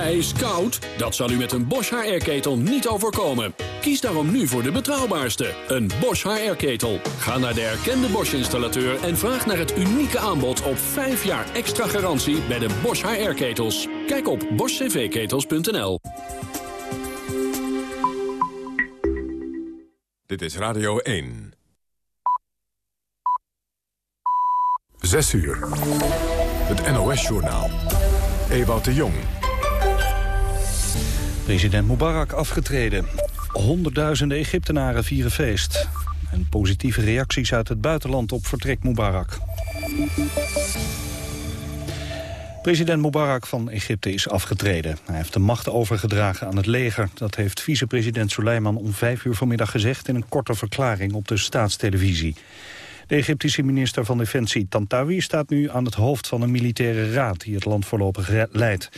Hij is koud? Dat zal u met een Bosch HR-ketel niet overkomen. Kies daarom nu voor de betrouwbaarste, een Bosch HR-ketel. Ga naar de erkende Bosch-installateur en vraag naar het unieke aanbod op 5 jaar extra garantie bij de Bosch HR-ketels. Kijk op boschcvketels.nl. Dit is Radio 1. 6 uur. Het NOS-journaal. Ewout de Jong. President Mubarak afgetreden. Honderdduizenden Egyptenaren vieren feest. En positieve reacties uit het buitenland op vertrek Mubarak. President Mubarak van Egypte is afgetreden. Hij heeft de macht overgedragen aan het leger. Dat heeft vicepresident Suleiman om vijf uur vanmiddag gezegd... in een korte verklaring op de staatstelevisie. De Egyptische minister van Defensie Tantawi staat nu aan het hoofd van een militaire raad... die het land voorlopig leidt.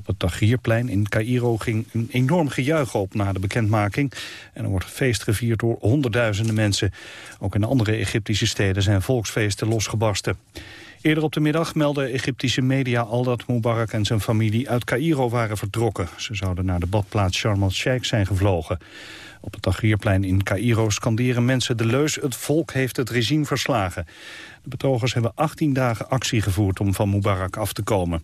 Op het Tahrirplein in Cairo ging een enorm gejuich op na de bekendmaking. En er wordt feest gevierd door honderdduizenden mensen. Ook in andere Egyptische steden zijn volksfeesten losgebarsten. Eerder op de middag meldden Egyptische media al dat Mubarak en zijn familie uit Cairo waren vertrokken. Ze zouden naar de badplaats Sharm el-Sheikh zijn gevlogen. Op het Tahrirplein in Cairo scanderen mensen de leus... het volk heeft het regime verslagen. De betogers hebben 18 dagen actie gevoerd om van Mubarak af te komen.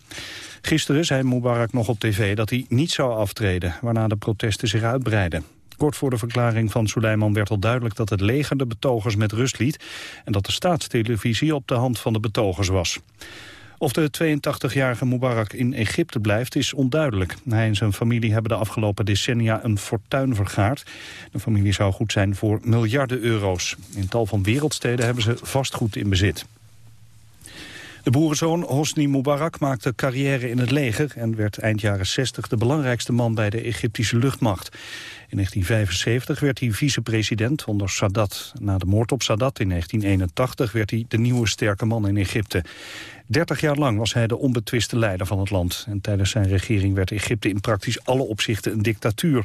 Gisteren zei Mubarak nog op tv dat hij niet zou aftreden... waarna de protesten zich uitbreiden. Kort voor de verklaring van Suleiman werd al duidelijk dat het leger de betogers met rust liet... en dat de staatstelevisie op de hand van de betogers was. Of de 82-jarige Mubarak in Egypte blijft is onduidelijk. Hij en zijn familie hebben de afgelopen decennia een fortuin vergaard. De familie zou goed zijn voor miljarden euro's. In tal van wereldsteden hebben ze vastgoed in bezit. De boerenzoon Hosni Mubarak maakte carrière in het leger... en werd eind jaren 60 de belangrijkste man bij de Egyptische luchtmacht. In 1975 werd hij vicepresident onder Sadat. Na de moord op Sadat in 1981 werd hij de nieuwe sterke man in Egypte. 30 jaar lang was hij de onbetwiste leider van het land. En tijdens zijn regering werd Egypte in praktisch alle opzichten een dictatuur.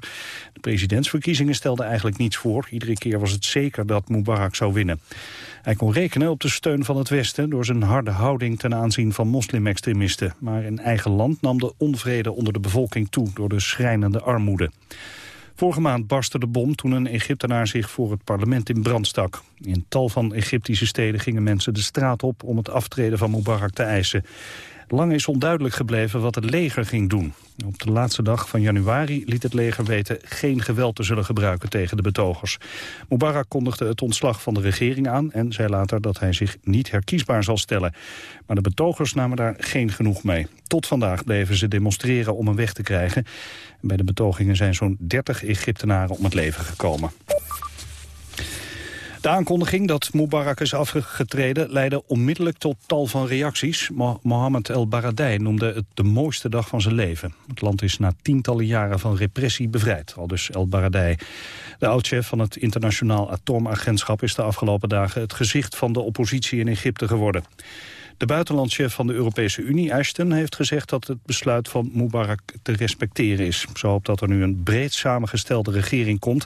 De presidentsverkiezingen stelden eigenlijk niets voor. Iedere keer was het zeker dat Mubarak zou winnen. Hij kon rekenen op de steun van het Westen... door zijn harde houding ten aanzien van moslimextremisten. Maar in eigen land nam de onvrede onder de bevolking toe... door de schrijnende armoede. Vorige maand barstte de bom toen een Egyptenaar zich voor het parlement in brand stak. In tal van Egyptische steden gingen mensen de straat op om het aftreden van Mubarak te eisen. Lang is onduidelijk gebleven wat het leger ging doen. Op de laatste dag van januari liet het leger weten geen geweld te zullen gebruiken tegen de betogers. Mubarak kondigde het ontslag van de regering aan en zei later dat hij zich niet herkiesbaar zal stellen. Maar de betogers namen daar geen genoeg mee. Tot vandaag bleven ze demonstreren om hem weg te krijgen. Bij de betogingen zijn zo'n 30 Egyptenaren om het leven gekomen. De aankondiging dat Mubarak is afgetreden leidde onmiddellijk tot tal van reacties. Mohammed El Baradei noemde het de mooiste dag van zijn leven. Het land is na tientallen jaren van repressie bevrijd, al dus El Baradei. De oudchef van het internationaal atoomagentschap is de afgelopen dagen het gezicht van de oppositie in Egypte geworden. De buitenlandchef van de Europese Unie, Ashton, heeft gezegd dat het besluit van Mubarak te respecteren is. Zo hoopt dat er nu een breed samengestelde regering komt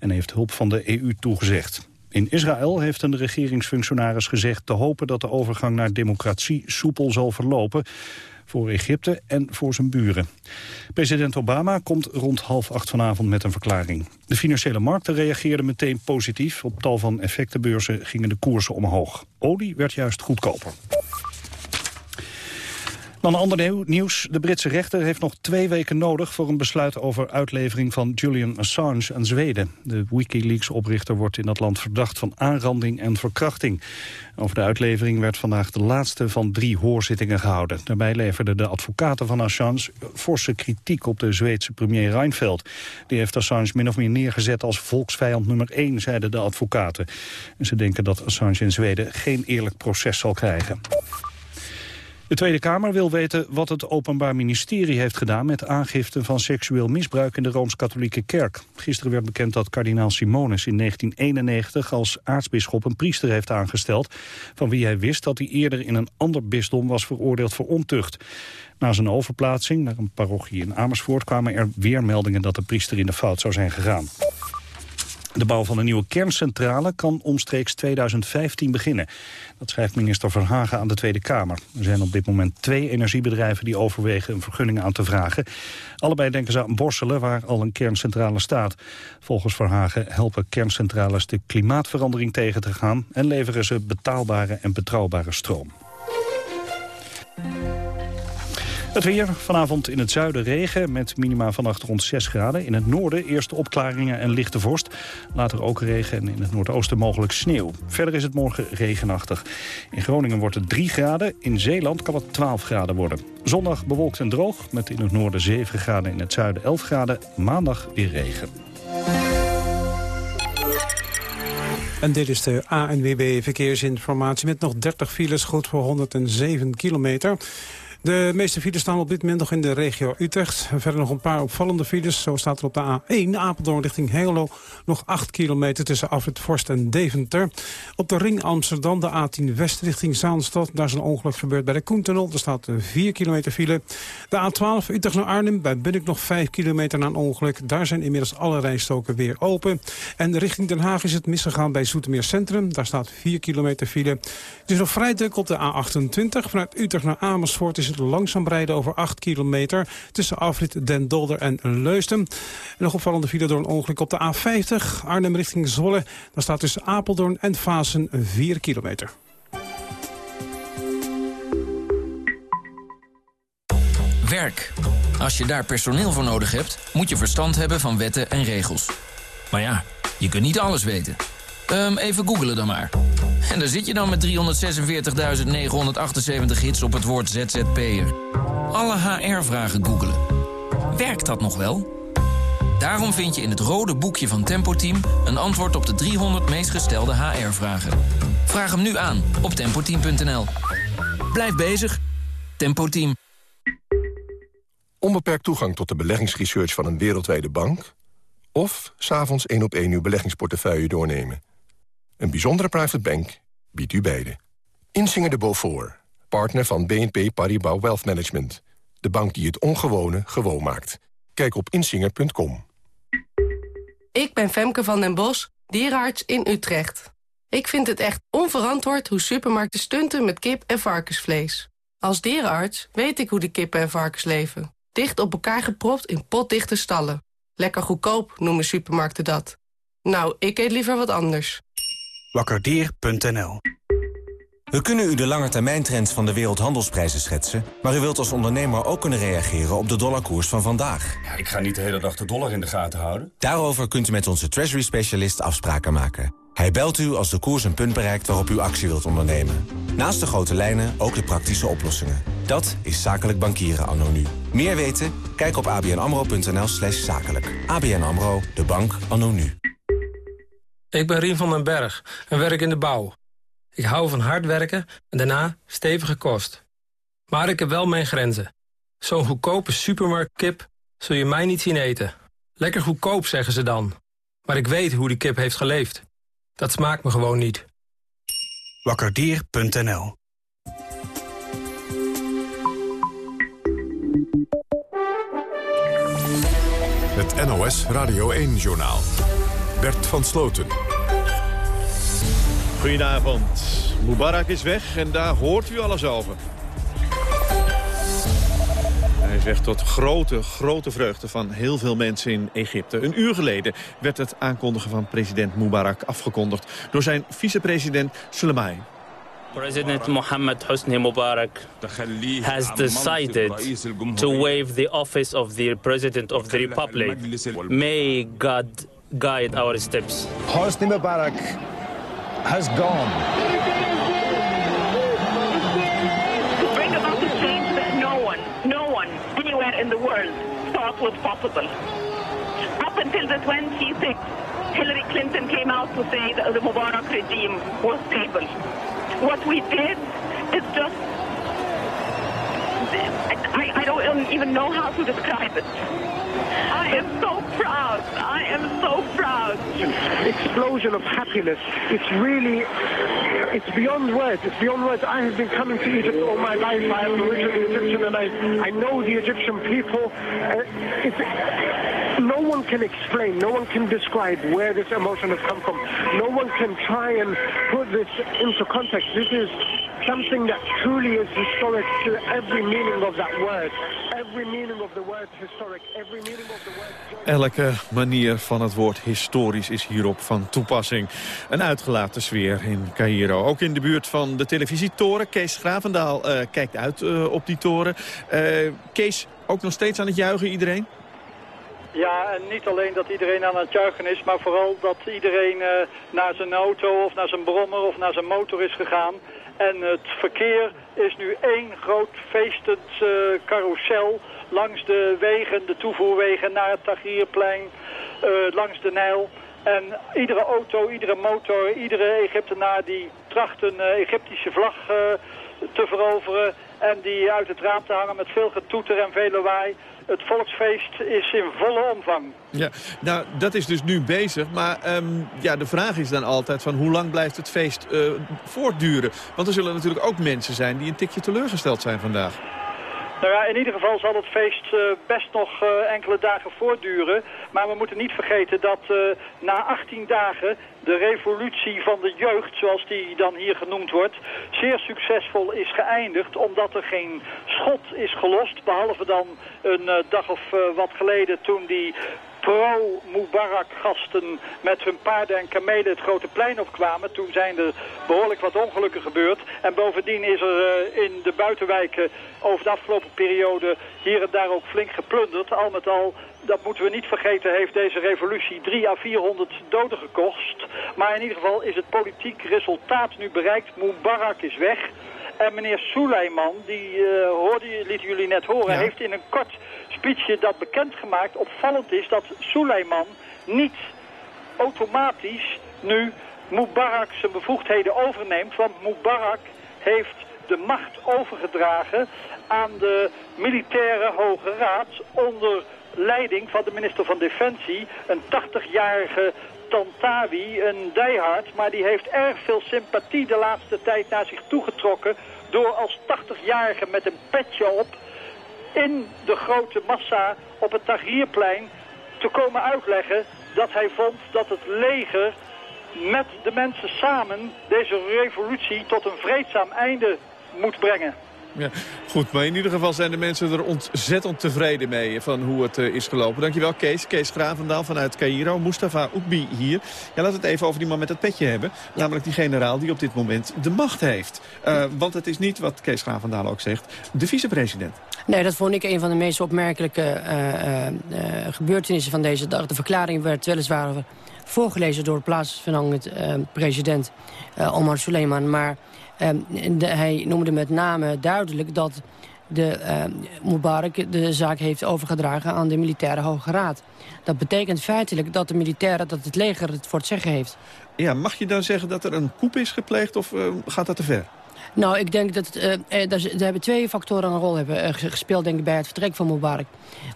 en heeft hulp van de EU toegezegd. In Israël heeft een regeringsfunctionaris gezegd te hopen dat de overgang naar democratie soepel zal verlopen voor Egypte en voor zijn buren. President Obama komt rond half acht vanavond met een verklaring. De financiële markten reageerden meteen positief. Op tal van effectenbeurzen gingen de koersen omhoog. Olie werd juist goedkoper. Dan ander nieuws. De Britse rechter heeft nog twee weken nodig voor een besluit over uitlevering van Julian Assange aan Zweden. De Wikileaks-oprichter wordt in dat land verdacht van aanranding en verkrachting. Over de uitlevering werd vandaag de laatste van drie hoorzittingen gehouden. Daarbij leverden de advocaten van Assange forse kritiek op de Zweedse premier Reinfeldt. Die heeft Assange min of meer neergezet als volksvijand nummer één, zeiden de advocaten. En ze denken dat Assange in Zweden geen eerlijk proces zal krijgen. De Tweede Kamer wil weten wat het Openbaar Ministerie heeft gedaan... met aangifte van seksueel misbruik in de Rooms-Katholieke Kerk. Gisteren werd bekend dat kardinaal Simonis in 1991 als aartsbisschop een priester heeft aangesteld... van wie hij wist dat hij eerder in een ander bisdom was veroordeeld voor ontucht. Na zijn overplaatsing naar een parochie in Amersfoort kwamen er weer meldingen dat de priester in de fout zou zijn gegaan. De bouw van een nieuwe kerncentrale kan omstreeks 2015 beginnen. Dat schrijft minister Verhagen aan de Tweede Kamer. Er zijn op dit moment twee energiebedrijven die overwegen een vergunning aan te vragen. Allebei denken ze aan Borselen, waar al een kerncentrale staat. Volgens Verhagen helpen kerncentrales de klimaatverandering tegen te gaan... en leveren ze betaalbare en betrouwbare stroom. Het weer, vanavond in het zuiden regen met minima vannacht rond 6 graden. In het noorden eerste opklaringen en lichte vorst. Later ook regen en in het noordoosten mogelijk sneeuw. Verder is het morgen regenachtig. In Groningen wordt het 3 graden, in Zeeland kan het 12 graden worden. Zondag bewolkt en droog, met in het noorden 7 graden, in het zuiden 11 graden. Maandag weer regen. En dit is de ANWB Verkeersinformatie met nog 30 files, goed voor 107 kilometer. De meeste files staan op dit moment nog in de regio Utrecht. Verder nog een paar opvallende files. Zo staat er op de A1 Apeldoorn richting Hengelo nog 8 kilometer tussen Afrit Vorst en Deventer. Op de ring Amsterdam de A10 West richting Zaanstad. Daar is een ongeluk gebeurd bij de Koentunnel. Er staat 4 kilometer file. De A12 Utrecht naar Arnhem. Bij Bunnik nog 5 kilometer na een ongeluk. Daar zijn inmiddels alle rijstoken weer open. En richting Den Haag is het misgegaan bij Zoetermeer Centrum. Daar staat 4 kilometer file. Het is nog vrij druk op de A28. Vanuit Utrecht naar Amersfoort is het langzaam rijden over 8 kilometer... tussen afrit Den Dolder en Leusden. En nog opvallende file door een ongeluk op de A50. Arnhem richting Zwolle. Daar staat tussen Apeldoorn en Fasen 4 kilometer. Werk. Als je daar personeel voor nodig hebt, moet je verstand hebben van wetten en regels. Maar ja, je kunt niet alles weten. Um, even googelen dan maar. En daar zit je dan met 346.978 hits op het woord ZZP'er. Alle HR-vragen googelen. Werkt dat nog wel? Daarom vind je in het rode boekje van Tempo Team... een antwoord op de 300 meest gestelde HR-vragen. Vraag hem nu aan op tempoteam.nl. Blijf bezig. Tempo Team. Onbeperkt toegang tot de beleggingsresearch van een wereldwijde bank... of s'avonds één op één uw beleggingsportefeuille doornemen. Een bijzondere private bank biedt u beide. Insinger de Beaufort, partner van BNP Paribas Wealth Management. De bank die het ongewone gewoon maakt. Kijk op insinger.com. Ik ben Femke van den Bos, dierenarts in Utrecht. Ik vind het echt onverantwoord hoe supermarkten stunten met kip en varkensvlees. Als dierenarts weet ik hoe de kippen en varkens leven. Dicht op elkaar gepropt in potdichte stallen. Lekker goedkoop noemen supermarkten dat. Nou, ik eet liever wat anders wakkerdier.nl We kunnen u de langetermijntrends van de wereldhandelsprijzen schetsen... maar u wilt als ondernemer ook kunnen reageren op de dollarkoers van vandaag. Ja, ik ga niet de hele dag de dollar in de gaten houden. Daarover kunt u met onze treasury-specialist afspraken maken. Hij belt u als de koers een punt bereikt waarop u actie wilt ondernemen. Naast de grote lijnen ook de praktische oplossingen. Dat is Zakelijk Bankieren anno nu. Meer weten? Kijk op abnamro.nl slash zakelijk. ABN AMRO, de bank anno nu. Ik ben Rien van den Berg en werk in de bouw. Ik hou van hard werken en daarna stevige kost. Maar ik heb wel mijn grenzen. Zo'n goedkope supermarktkip zul je mij niet zien eten. Lekker goedkoop, zeggen ze dan. Maar ik weet hoe die kip heeft geleefd. Dat smaakt me gewoon niet. Wakkerdier.nl Het NOS Radio 1-journaal. Bert van Sloten. Goedenavond. Mubarak is weg en daar hoort u alles over. Hij is weg tot grote, grote vreugde van heel veel mensen in Egypte. Een uur geleden werd het aankondigen van president Mubarak afgekondigd... door zijn vicepresident Soleimani. President Mohammed Hosni Mubarak has decided to waive the office of the President of the Republic. May God guide our steps. Hosni Mubarak has gone. Bring about a change that no one, no one, anywhere in the world thought was possible. Up until the 26th, Hillary Clinton came out to say that the Mubarak regime was stable. What we did is just I, I don't even know how to describe it. I am so proud. I am so proud. Explosion of happiness. It's really, it's beyond words. It's beyond words. I have been coming to Egypt all my life. I am originally Egyptian and I, I know the Egyptian people. Uh, it's, no one can explain, no one can describe where this emotion has come from. No one can try and put this into context. This is something that truly is historic to every meaning of that word. Every meaning of the word historic, every meaning of the word... Elke manier van het woord historisch is hierop van toepassing. Een uitgelaten sfeer in Cairo. Ook in de buurt van de televisietoren. Kees Gravendaal uh, kijkt uit uh, op die toren. Uh, Kees, ook nog steeds aan het juichen iedereen? Ja, en niet alleen dat iedereen aan het juichen is, maar vooral dat iedereen uh, naar zijn auto of naar zijn brommer of naar zijn motor is gegaan. En het verkeer is nu één groot feestend uh, langs de wegen, de toevoerwegen naar het Tahrirplein, uh, langs de Nijl. En iedere auto, iedere motor, iedere Egyptenaar die tracht een Egyptische vlag te veroveren en die uit het raam te hangen met veel getoeter en veel lawaai het volksfeest is in volle omvang. Ja, nou, dat is dus nu bezig. Maar um, ja, de vraag is dan altijd van hoe lang blijft het feest uh, voortduren? Want er zullen natuurlijk ook mensen zijn die een tikje teleurgesteld zijn vandaag. Nou ja, in ieder geval zal het feest uh, best nog uh, enkele dagen voortduren. Maar we moeten niet vergeten dat uh, na 18 dagen de revolutie van de jeugd, zoals die dan hier genoemd wordt, zeer succesvol is geëindigd. Omdat er geen schot is gelost, behalve dan een dag of wat geleden toen die pro-Mubarak-gasten met hun paarden en kamelen het grote plein opkwamen. Toen zijn er behoorlijk wat ongelukken gebeurd. En bovendien is er uh, in de buitenwijken over de afgelopen periode hier en daar ook flink geplunderd. Al met al, dat moeten we niet vergeten, heeft deze revolutie 3 à 400 doden gekost. Maar in ieder geval is het politiek resultaat nu bereikt. Mubarak is weg. En meneer Suleiman, die uh, hoorde, lieten jullie net horen, heeft in een kort speechje dat bekendgemaakt opvallend is dat Suleiman niet automatisch nu Mubarak zijn bevoegdheden overneemt. Want Mubarak heeft de macht overgedragen aan de militaire hoge raad onder leiding van de minister van Defensie, een 80-jarige Tantawi, een diehard, maar die heeft erg veel sympathie de laatste tijd naar zich toegetrokken door als 80-jarige met een petje op in de grote massa op het Tahrirplein te komen uitleggen dat hij vond dat het leger met de mensen samen deze revolutie tot een vreedzaam einde moet brengen. Ja, goed, maar in ieder geval zijn de mensen er ontzettend tevreden mee van hoe het uh, is gelopen. Dankjewel Kees. Kees Gravendaal vanuit Cairo. Mustafa Oekbi hier. Ja, laten we het even over die man met het petje hebben. Namelijk die generaal die op dit moment de macht heeft. Uh, want het is niet, wat Kees Gravendaal ook zegt, de vicepresident. Nee, dat vond ik een van de meest opmerkelijke uh, gebeurtenissen van deze dag. De verklaring werd weliswaar voorgelezen door plaatsvervangend president Omar Suleiman. Maar de, hij noemde met name duidelijk dat de, uh, Mubarak de zaak heeft overgedragen aan de militaire Hoge Raad. Dat betekent feitelijk dat de militairen, dat het leger het voor het zeggen heeft. Ja, mag je dan zeggen dat er een coup is gepleegd of uh, gaat dat te ver? Nou, ik denk dat uh, er, er hebben twee factoren een rol hebben gespeeld denk ik, bij het vertrek van Mubarak.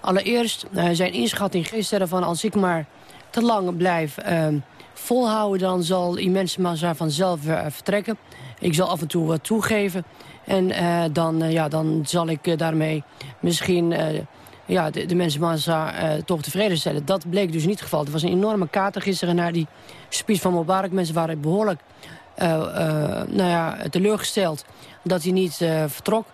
Allereerst zijn inschatting gisteren van als ik maar te lang blijf ehm, volhouden... dan zal die mensenmassa vanzelf vertrekken. Ik zal af en toe wat toegeven. En uh, dan, uh, ja, dan zal ik uh, daarmee misschien ja, de, de mensenmassa toch tevreden stellen. Dat bleek dus niet het geval. Er was een enorme kater gisteren naar die speech van Mubarak. Mensen waren behoorlijk nou ja, teleurgesteld dat hij niet vertrok.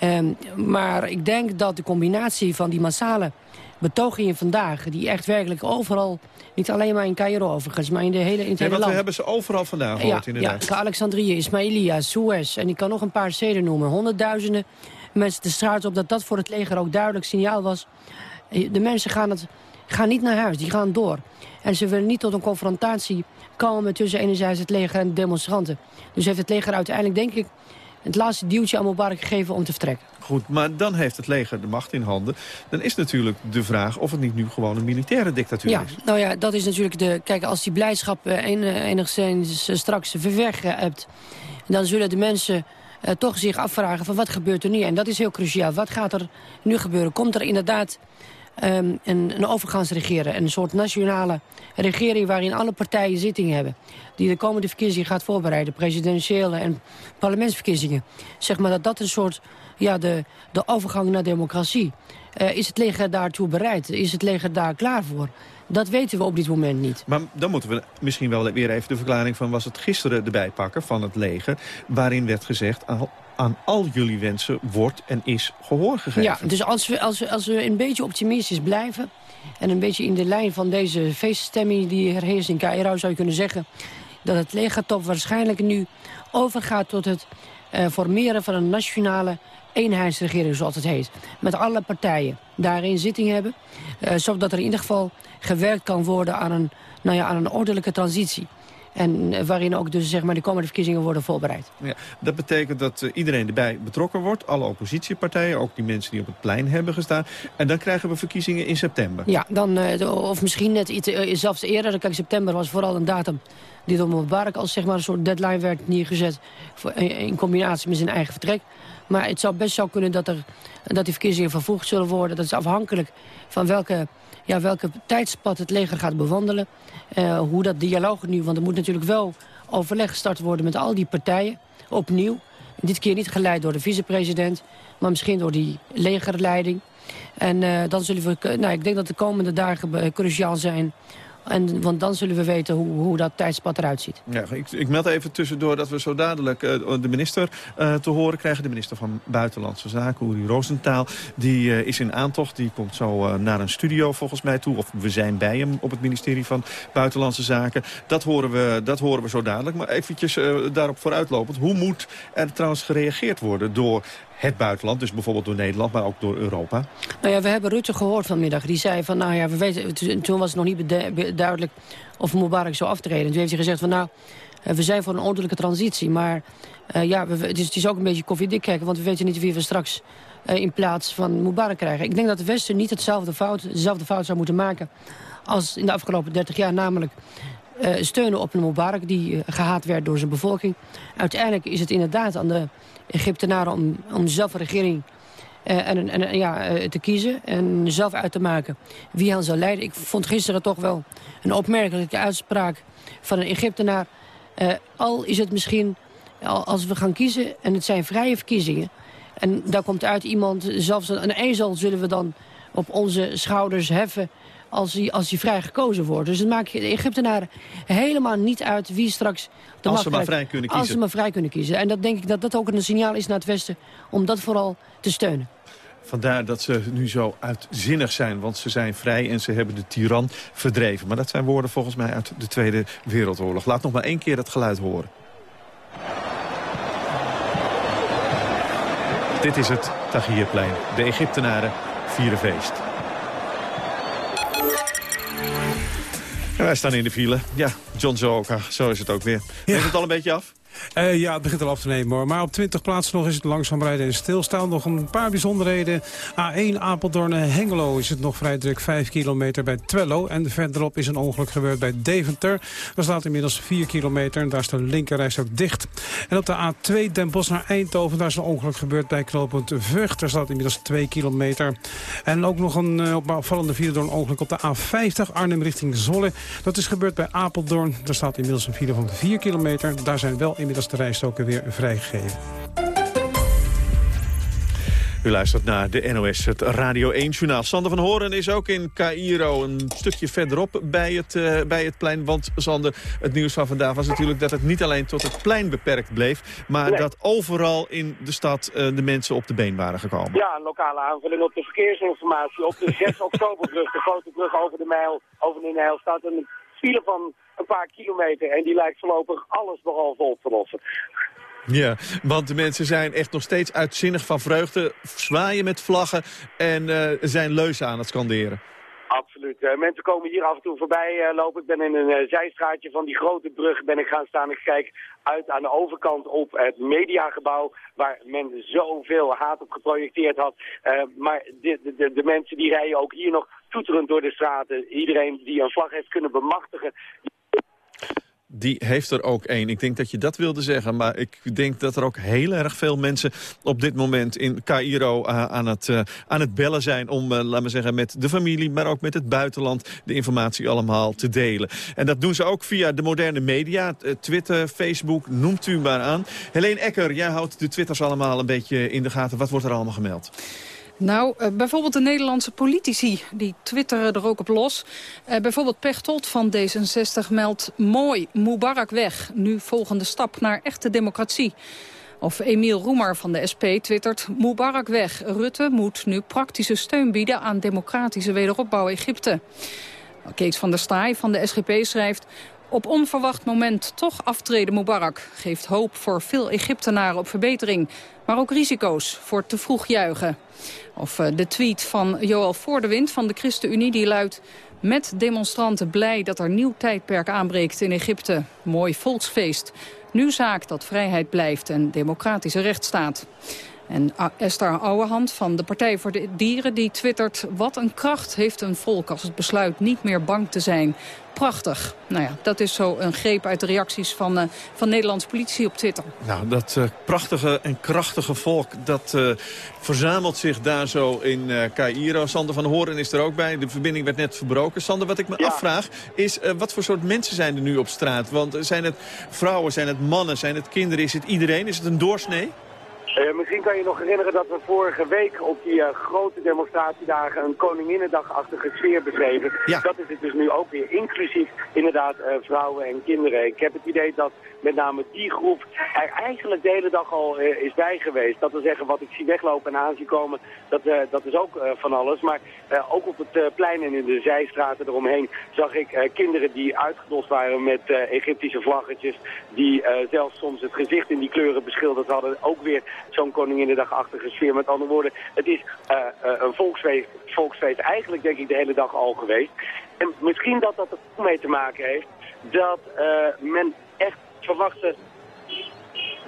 Um, maar ik denk dat de combinatie van die massale betogingen vandaag... die echt werkelijk overal, niet alleen maar in Cairo overigens... maar in de hele, in het hele land. we hebben ze overal vandaan gehoord ja, inderdaad. Ja, Alexandrië, Ismailia, Suez en ik kan nog een paar steden noemen. Honderdduizenden mensen de straat op... dat dat voor het leger ook duidelijk signaal was. De mensen gaan, het, gaan niet naar huis, die gaan door. En ze willen niet tot een confrontatie komen tussen enerzijds het leger en de demonstranten. Dus heeft het leger uiteindelijk, denk ik het laatste duwtje aan Mubarak gegeven om te vertrekken. Goed, maar dan heeft het leger de macht in handen. Dan is natuurlijk de vraag of het niet nu gewoon een militaire dictatuur ja, is. Nou ja, dat is natuurlijk de... Kijk, als die blijdschap uh, enigszins uh, straks verweg hebt... dan zullen de mensen toch zich afvragen van wat gebeurt er nu? En dat is heel cruciaal. Wat gaat er nu gebeuren? Komt er inderdaad um, een, overgangsregeren. Een soort nationale regering waarin alle partijen zitting hebben. Die de komende verkiezingen gaat voorbereiden. Presidentiële en parlementsverkiezingen. Zeg maar dat dat een soort, ja, de, de overgang naar democratie. Uh, is het leger daartoe bereid? Is het leger daar klaar voor? Dat weten we op dit moment niet. Maar dan moeten we misschien wel weer even de verklaring van... was het gisteren erbij pakken van het leger... waarin werd gezegd, aan al jullie wensen wordt en is gehoor gegeven. Ja, dus als we, als we, als we een beetje optimistisch blijven... en een beetje in de lijn van deze feeststemming die herheerst in Cairo... zou je kunnen zeggen dat het legertop waarschijnlijk nu overgaat... tot het uh, formeren van een nationale eenheidsregering, zoals het heet. Met alle partijen daarin zitting hebben. Uh, zodat er in ieder geval gewerkt kan worden aan een, nou ja, aan een ordelijke transitie. En eh, waarin ook dus zeg maar, de komende verkiezingen worden voorbereid. Ja, dat betekent dat uh, iedereen erbij betrokken wordt. Alle oppositiepartijen, ook die mensen die op het plein hebben gestaan. En dan krijgen we verkiezingen in september. Ja, dan, uh, of misschien net iets, zelfs eerder. Kijk, september was vooral een datum die door Mubarak als zeg maar, een soort deadline werd neergezet. Voor, in combinatie met zijn eigen vertrek. Maar het zou best zou kunnen dat, er, dat die verkiezingen vervoegd zullen worden. Dat is afhankelijk van welke, ja, welke tijdspad het leger gaat bewandelen. Uh, hoe dat dialoog nu, want er moet natuurlijk wel overleg gestart worden met al die partijen. Opnieuw. Dit keer niet geleid door de vicepresident, maar misschien door die legerleiding. En uh, dan zullen we, nou, ik denk dat de komende dagen cruciaal zijn en, want dan zullen we weten hoe, hoe dat tijdspad eruit ziet. Ja, ik, ik meld even tussendoor dat we zo dadelijk uh, de minister uh, te horen krijgen. De minister van Buitenlandse Zaken, Uri Roosentaal. Die uh, is in aantocht. Die komt zo naar een studio volgens mij toe. Of we zijn bij hem op het ministerie van Buitenlandse Zaken. Dat horen we, dat horen we zo dadelijk. Maar eventjes daarop vooruitlopend. Hoe moet er trouwens gereageerd worden door het buitenland, dus bijvoorbeeld door Nederland, maar ook door Europa? Nou ja, we hebben Rutte gehoord vanmiddag. Die zei van, nou ja, we weten, toen was het nog niet duidelijk of Mubarak zou aftreden. Toen heeft hij gezegd van, nou, eh, we zijn voor een ordelijke transitie. Maar uh, ja, we, het, is, is, ook een beetje koffiedik kijken, want we weten niet wie we straks uh, in plaats van Mubarak krijgen. Ik denk dat de Westen niet hetzelfde fout, dezelfde fout zou moeten maken als in de afgelopen 30 jaar, namelijk steunen op een Mubarak die gehaat werd door zijn bevolking. Uiteindelijk is het inderdaad aan de Egyptenaren om, om zelf een regering uh, en, en, ja, te kiezen en zelf uit te maken wie hen zal leiden. Ik vond gisteren toch wel een opmerkelijke uitspraak van een Egyptenaar. Al is het misschien, als we gaan kiezen en het zijn vrije verkiezingen... en daar komt uit iemand, zelfs een ezel zullen we dan op onze schouders heffen als hij, als hij vrij gekozen wordt. Dus het maakt de Egyptenaren helemaal niet uit wie straks de als ze maar vrij kunnen kiezen. Als ze maar vrij kunnen kiezen. En dat denk ik dat dat ook een signaal is naar het Westen om dat vooral te steunen. Vandaar dat ze nu zo uitzinnig zijn, want ze zijn vrij en ze hebben de tiran verdreven. Maar dat zijn woorden volgens mij uit de Tweede Wereldoorlog. Laat nog maar één keer dat geluid horen. Dit is het Tahrirplein. De Egyptenaren vieren feest. En wij staan in de file. Ja, John Zoka, zo is het ook weer. Ja. Het al een beetje af? Uh, ja, het begint al af te nemen hoor. Maar op 20 plaatsen nog is het langzaam rijden en stilstaan. Nog een paar bijzonderheden. A1 Apeldoorn Hengelo is het nog vrij druk 5 kilometer bij Twello. En verderop is een ongeluk gebeurd bij Deventer. Daar staat inmiddels 4 kilometer en daar is de linkerreis ook dicht. En op de A2 Den Bosch naar Eindhoven, daar is een ongeluk gebeurd bij knooppunt Vught. Daar staat inmiddels 2 kilometer. En ook nog een uh, opvallende file door een ongeluk op de A50 Arnhem richting Zolle. Dat is gebeurd bij Apeldoorn. Daar staat inmiddels een file van 4 kilometer. Daar zijn wel inmiddels de rijstroken weer vrijgegeven. U luistert naar de NOS, het Radio 1-journaal. Sander van Horen is ook in Cairo, een stukje verderop bij het, uh, bij het plein. Want Sander, het nieuws van vandaag was natuurlijk dat het niet alleen tot het plein beperkt bleef... maar dat overal in de stad uh, de mensen op de been waren gekomen. Ja, een lokale aanvulling op de verkeersinformatie. Op de 6 oktoberbrug, de grote brug over de Mijl, over de Nijl, staat een file van een paar kilometer. En die lijkt voorlopig alles behalve op te lossen. Ja, want de mensen zijn echt nog steeds uitzinnig van vreugde, zwaaien met vlaggen en uh, zijn leuzen aan het scanderen. Absoluut. Uh, mensen komen hier af en toe voorbij uh, lopen. Ik ben in een zijstraatje van die grote brug ben ik gaan staan. Ik kijk uit aan de overkant op het mediagebouw... waar men zoveel haat op geprojecteerd had. maar de, de, de, mensen die rijden ook hier nog toeterend door de straten. Iedereen die een vlag heeft kunnen bemachtigen die heeft er ook één. Ik denk dat je dat wilde zeggen, maar ik denk dat er ook heel erg veel mensen op dit moment in Cairo aan, het, aan het bellen zijn om, laten we zeggen, met de familie, maar ook met het buitenland de informatie allemaal te delen. En dat doen ze ook via de moderne media, Twitter, Facebook, noemt u maar aan. Helene Ecker, jij houdt de Twitters allemaal een beetje in de gaten. Wat wordt er allemaal gemeld? Nou, uh, bijvoorbeeld de Nederlandse politici, die twitteren er ook op los. Uh, bijvoorbeeld Pechtold van D66 meldt... mooi, Mubarak weg, nu volgende stap naar echte democratie. Of Emiel Roemer van de SP twittert... Mubarak weg, Rutte moet nu praktische steun bieden... aan democratische wederopbouw Egypte. Kees van der Staaij van de SGP schrijft... Op onverwacht moment toch aftreden Mubarak geeft hoop voor veel Egyptenaren op verbetering. Maar ook risico's voor te vroeg juichen. Of uh, de tweet van Joël Voordewind van de ChristenUnie die luidt... met demonstranten blij dat er nieuw tijdperk aanbreekt in Egypte. Mooi volksfeest. Nu zaak dat vrijheid blijft en democratische rechtsstaat. En Esther Ouwehand van de Partij voor de Dieren die twittert... wat een kracht heeft een volk als het besluit niet meer bang te zijn. Prachtig. Nou ja, dat is zo een greep uit de reacties van, uh, van Nederlandse politie op Twitter. Nou, dat uh, prachtige en krachtige volk, dat uh, verzamelt zich daar zo in Cairo. Sander van Horen is er ook bij. De verbinding werd net verbroken. Sander, wat ik me ja. afvraag is, wat voor soort mensen zijn er nu op straat? Want zijn het vrouwen, zijn het mannen, zijn het kinderen, is het iedereen? Is het een doorsnee? Uh, misschien kan je nog herinneren dat we vorige week op die uh, grote demonstratiedagen een Koninginnedagachtige sfeer beschreven. Ja. Dat is het dus nu ook weer, inclusief inderdaad uh, vrouwen en kinderen. Ik heb het idee dat met name die groep er eigenlijk de hele dag al is bij geweest. Dat wil zeggen, wat ik zie weglopen en aan zie komen, dat, dat is ook van alles. Maar ook op het plein en in de zijstraten eromheen zag ik kinderen die uitgedost waren met Egyptische vlaggetjes. Die zelfs soms het gezicht in die kleuren beschilderd hadden. Ook weer zo'n Koninginnedagachtige sfeer. Met andere woorden, het is uh, uh, een volksfeest, volksfeest eigenlijk denk ik de hele dag al geweest. En misschien dat dat er mee te maken heeft dat uh, men echt verwachtte...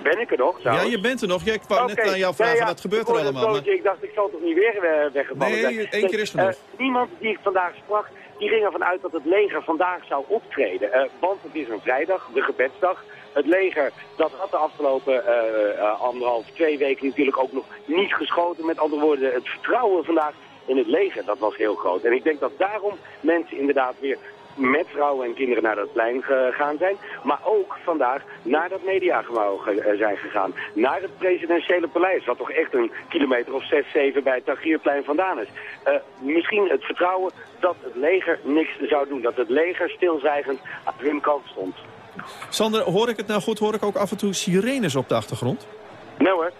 Ben ik er nog? Ja, je bent er nog. Ja, ik okay. net aan jou vragen, ja, ja, wat gebeurt er allemaal? Maar... Ik dacht, ik zal toch niet weer weggevallen zijn? Nee, één keer is nog. niemand die ik vandaag sprak, die ging ervan uit dat het leger vandaag zou optreden. want het is een vrijdag, de gebedsdag. Het leger, dat had de afgelopen uh, anderhalf, twee weken natuurlijk ook nog niet geschoten. Met andere woorden, het vertrouwen vandaag in het leger, dat was heel groot. En ik denk dat daarom mensen inderdaad weer met vrouwen en kinderen naar dat plein gegaan zijn. Maar ook vandaag naar dat mediagebouw zijn gegaan. Naar het presidentiële paleis, wat toch echt een kilometer of zes, zeven bij het Tagierplein vandaan is. Misschien het vertrouwen dat het leger niks zou doen. Dat het leger stilzwijgend aan hun kant stond. Sander, hoor ik het nou goed? Hoor ik ook af en toe sirenes op de achtergrond? Nou hoor.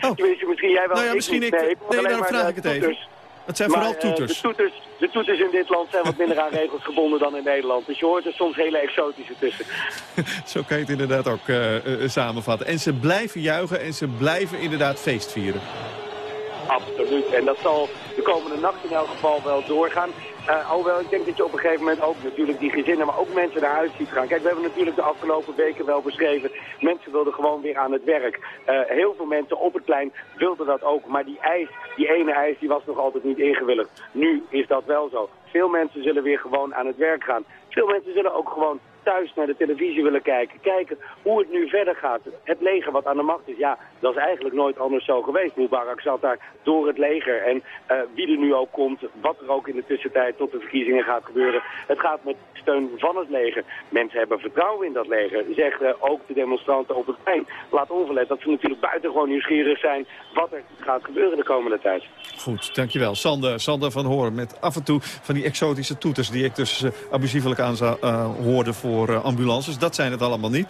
Oh. misschien jij wel. Nou ja, misschien ik. ik nee, daarom vraag ik het even. Het zijn vooral toeters. Uh, de toeters. De toeters in dit land zijn wat minder aan regels gebonden dan in Nederland. Dus je hoort er soms hele exotische tussen. Zo kan je het inderdaad ook uh, uh, samenvatten. En ze blijven juichen en ze blijven inderdaad feest vieren. Absoluut. En dat zal de komende nacht in elk geval wel doorgaan. Uh, alhoewel, ik denk dat je op een gegeven moment ook natuurlijk die gezinnen, maar ook mensen naar huis ziet gaan. Kijk, we hebben natuurlijk de afgelopen weken wel beschreven, mensen wilden gewoon weer aan het werk. Uh, heel veel mensen op het plein wilden dat ook, maar die eis, die ene eis, die was nog altijd niet ingewilligd. Nu is dat wel zo. Veel mensen zullen weer gewoon aan het werk gaan. Veel mensen zullen ook gewoon thuis naar de televisie willen kijken. Kijken hoe het nu verder gaat. Het leger wat aan de macht is, ja, dat is eigenlijk nooit anders zo geweest. Mubarak zat daar door het leger. En uh, wie er nu ook komt, wat er ook in de tussentijd tot de verkiezingen gaat gebeuren. Het gaat met steun van het leger. Mensen hebben vertrouwen in dat leger, zeggen ook de demonstranten op het plein. Laat onverlet dat ze natuurlijk buitengewoon nieuwsgierig zijn wat er gaat gebeuren de komende tijd. Goed, dankjewel. Sander, Sander van Hoorn met af en toe van die exotische toeters die ik dus uh, abusievelijk aan uh, hoorde voor uh, ambulances. Dat zijn het allemaal niet.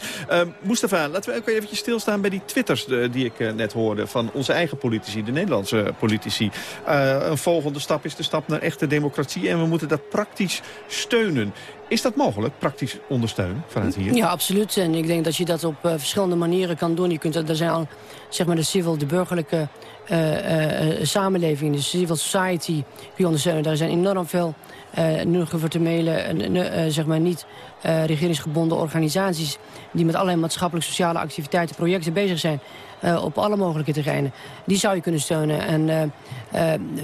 Mustafa, laten we ook even stilstaan bij die twitters die ik net hoorde van onze eigen politici, de Nederlandse politici. een volgende stap is de stap naar echte democratie en we moeten dat praktisch steunen. Is dat mogelijk, praktisch ondersteunen vanuit hier? Ja, absoluut. En ik denk dat je dat op verschillende manieren kan doen. Je kunt, er zijn al zeg maar, de civil, de burgerlijke samenleving, de civil society, die ondersteunen. Daar zijn enorm veel uh, non-governemele, zeg maar niet regeringsgebonden organisaties... die met allerlei maatschappelijk sociale activiteiten, projecten bezig zijn. uh, op alle mogelijke terreinen. Die zou je kunnen steunen. En uh, uh,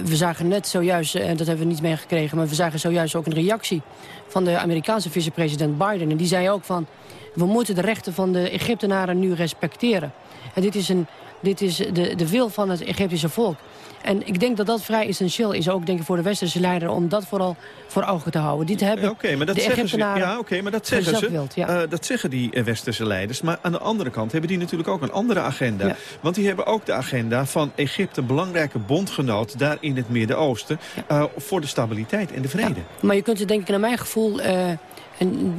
we zagen net zojuist, en dat hebben we niet meegekregen... maar we zagen zojuist ook een reactie van de Amerikaanse vicepresident Biden. En die zei ook van, we moeten de rechten van de Egyptenaren nu respecteren. En dit is, een, dit is de, de wil van het Egyptische volk. En ik denk dat dat vrij essentieel is, ook denk ik voor de westerse leider... om dat vooral voor ogen te houden. Dit hebben okay, maar dat de zeggen ze, Ja, oké, maar dat zeggen ze. Wilt, ja. uh, dat zeggen die uh, westerse leiders. Maar aan de andere kant hebben die natuurlijk ook een andere agenda. Ja. Want die hebben ook de agenda van Egypte, belangrijke bondgenoot... daar in het Midden-Oosten, ja. uh, voor de stabiliteit en de vrede. Maar je kunt het denk ik naar mijn gevoel... en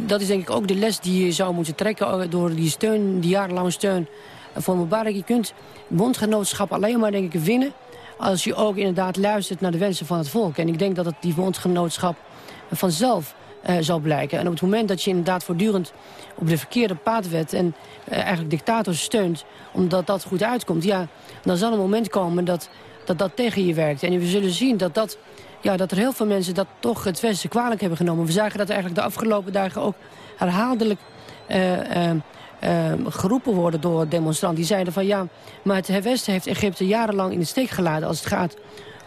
dat is denk ik ook de les die je zou moeten trekken... door die steun, die jarenlange steun voor Mubarak. Je kunt bondgenootschap alleen maar denk ik winnen als je ook inderdaad luistert naar de wensen van het volk. En ik denk dat het die bondgenootschap vanzelf uh, zal blijken. En op het moment dat je inderdaad voortdurend op de verkeerde pad wet... en uh, eigenlijk dictators steunt, omdat dat goed uitkomt... ja, dan zal een moment komen dat dat, tegen je werkt. En we zullen zien dat, dat, ja, dat er heel veel mensen dat toch het Westen kwalijk hebben genomen. We zagen dat eigenlijk de afgelopen dagen ook herhaaldelijk... Uh, uh, geroepen worden door demonstranten. Die zeiden van ja, maar het Westen heeft Egypte jarenlang in de steek gelaten... als het gaat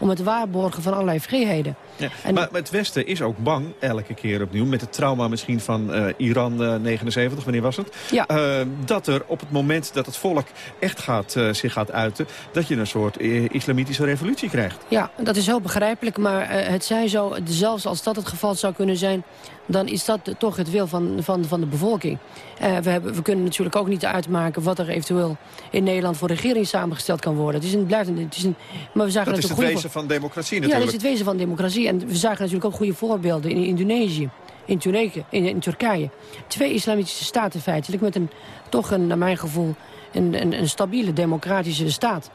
om het waarborgen van allerlei vrijheden. Ja, en... maar, het Westen is ook bang, elke keer opnieuw... met het trauma misschien van uh, Iran uh, 79, wanneer was het? Ja. Uh, dat er op het moment dat het volk echt gaat, uh, zich gaat uiten... dat je een soort islamitische revolutie krijgt. Ja, dat is heel begrijpelijk, maar het zij zo... zelfs als dat het geval zou kunnen zijn dan is dat toch het wil van, van, van de bevolking. Uh, we, hebben, we kunnen natuurlijk ook niet uitmaken wat er eventueel in Nederland voor regering samengesteld kan worden. Het is een, blijft een, het is een, maar we zagen dat is het wezen van democratie natuurlijk. Ja, dat is het wezen van democratie. En we zagen natuurlijk ook goede voorbeelden in Indonesië. In, Turkije, in, in Turkije. Twee islamitische staten feitelijk met een, toch een, naar mijn gevoel, een, een, een stabiele democratische staat.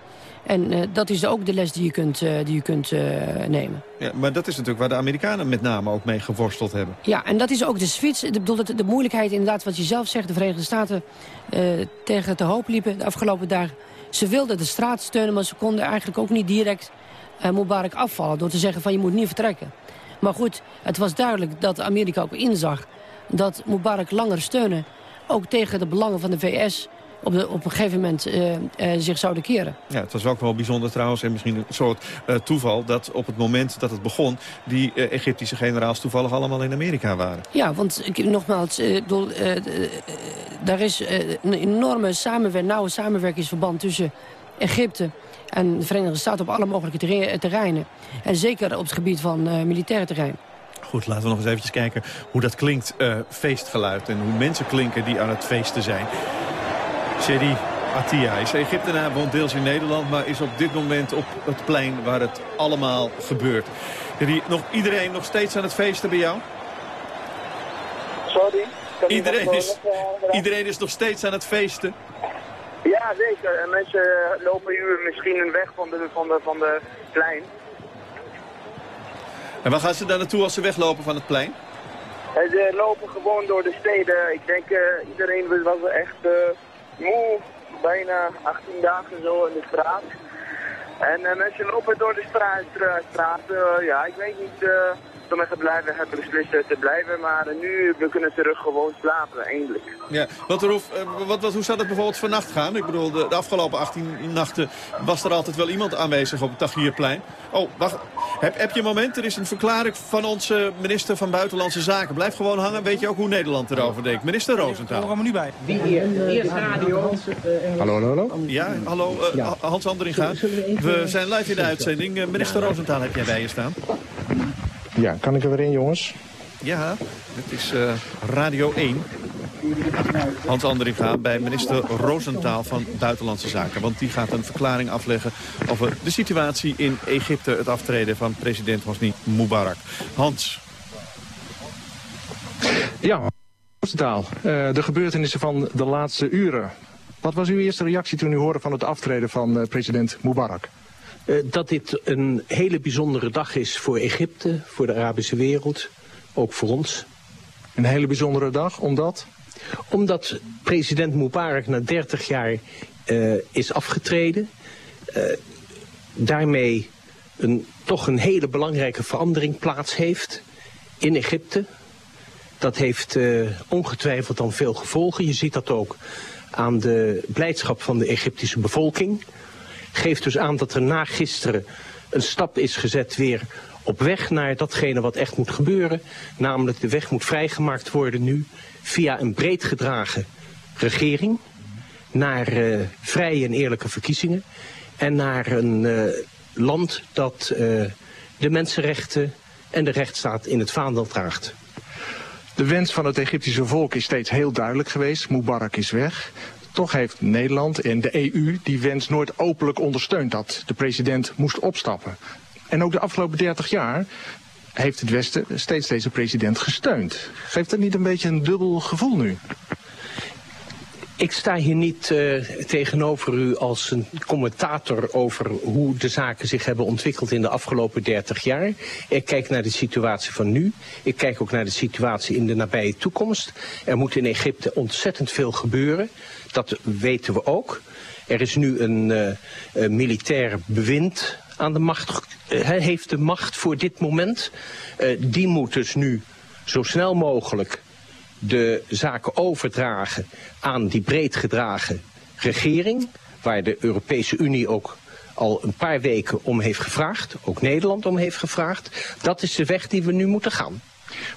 En uh, dat is ook de les die je kunt, uh, die je kunt uh, nemen. Ja, maar dat is natuurlijk waar de Amerikanen met name ook mee geworsteld hebben. Ja, en dat is ook de switch. Ik bedoel, de, de moeilijkheid inderdaad wat je zelf zegt. De Verenigde Staten tegen de hoop liepen de afgelopen dagen. Ze wilden de straat steunen, maar ze konden eigenlijk ook niet direct Mubarak afvallen. Door te zeggen van je moet niet vertrekken. Maar goed, het was duidelijk dat Amerika ook inzag dat Mubarak langer steunen. Ook tegen de belangen van de VS op, de, op een gegeven moment uh, uh, zich zouden keren. Ja, het was ook wel bijzonder trouwens en misschien een soort uh, toeval... dat op het moment dat het begon die Egyptische generaals toevallig allemaal in Amerika waren. Ja, want ik, nogmaals, bedoel, daar is een enorme samenwer nauwe samenwerkingsverband tussen Egypte en de Verenigde Staten op alle mogelijke terreinen. En zeker op het gebied van militaire terrein. Goed, laten we nog eens eventjes kijken hoe dat klinkt, feestgeluid... en hoe mensen klinken die aan het feesten zijn. Shedi Atia is Egyptenaar, woont deels in Nederland... maar is op dit moment op het plein waar het allemaal gebeurt. Shedi, nog, iedereen nog steeds aan het feesten bij jou? Sorry? Iedereen is, iedereen is nog steeds aan het feesten? Ja, zeker. En mensen lopen hier misschien een weg van de, van de, van de plein. En waar gaan ze dan naartoe als ze weglopen van het plein? Ze lopen gewoon door de steden. Ik denk uh, iedereen was echt... Uh, moe, bijna 18 dagen zo in de straat. En uh, mensen lopen door de straat. straat uh, ja, ik weet niet. Sommigen blijven, hebben beslist te blijven, maar nu we kunnen terug gewoon slapen, eindelijk. Ja, wat, Roef, wat, wat, hoe zou dat bijvoorbeeld vannacht gaan? Ik bedoel, de, de, afgelopen 18 nachten was er altijd wel iemand aanwezig op het Tahrirplein. Oh, wacht. Heb, heb je een moment? Er is een verklaring van onze minister van Buitenlandse Zaken. Blijf gewoon hangen. Weet je ook hoe Nederland erover denkt? Minister Roosentaal. Daar komen we nu bij. Wie hier? Eerst radio. Hallo, hallo, hallo. Ja, hallo. Uh. Hans Andringa. We zijn live in de uitzending. Minister Roosentaal heb jij bij je staan. Ja, kan ik er weer in, jongens? Ja, het is uh, Radio 1. Hans Andringa bij minister Roosentaal van Buitenlandse Zaken. Want die gaat een verklaring afleggen over de situatie in Egypte. Het aftreden van president Hosni Mubarak. Hans. Ja, Roosentaal. Uh, de gebeurtenissen van de laatste uren. Wat was uw eerste reactie toen u hoorde van het aftreden van uh, president Mubarak? Uh, dat dit een hele bijzondere dag is voor Egypte, voor de Arabische wereld, ook voor ons. Een hele bijzondere dag, omdat? Omdat president Mubarak na 30 jaar uh, is afgetreden. Uh, daarmee een, toch een hele belangrijke verandering plaats heeft in Egypte. Dat heeft uh, ongetwijfeld dan veel gevolgen. Je ziet dat ook aan de blijdschap van de Egyptische bevolking. Geeft dus aan dat er na gisteren een stap is gezet weer op weg naar datgene wat echt moet gebeuren. Namelijk de weg moet vrijgemaakt worden nu via een breed gedragen regering naar uh, vrije en eerlijke verkiezingen en naar een uh, land dat uh, de mensenrechten en de rechtsstaat in het vaandel draagt. De wens van het Egyptische volk is steeds heel duidelijk geweest. Mubarak is weg. Toch heeft Nederland en de EU die wens nooit openlijk ondersteund dat de president moest opstappen. En ook de afgelopen 30 jaar heeft het Westen steeds deze president gesteund. Geeft dat niet een beetje een dubbel gevoel nu? Ik sta hier niet uh, tegenover u als een commentator over hoe de zaken zich hebben ontwikkeld in de afgelopen 30 jaar. Ik kijk naar de situatie van nu. Ik kijk ook naar de situatie in de nabije toekomst. Er moet in Egypte ontzettend veel gebeuren. Dat weten we ook. Er is nu een, een militair bewind aan de macht. Hij heeft de macht voor dit moment. die moet dus nu zo snel mogelijk de zaken overdragen aan die breed gedragen regering, waar de Europese Unie ook al een paar weken om heeft gevraagd, ook Nederland om heeft gevraagd. Dat is de weg die we nu moeten gaan.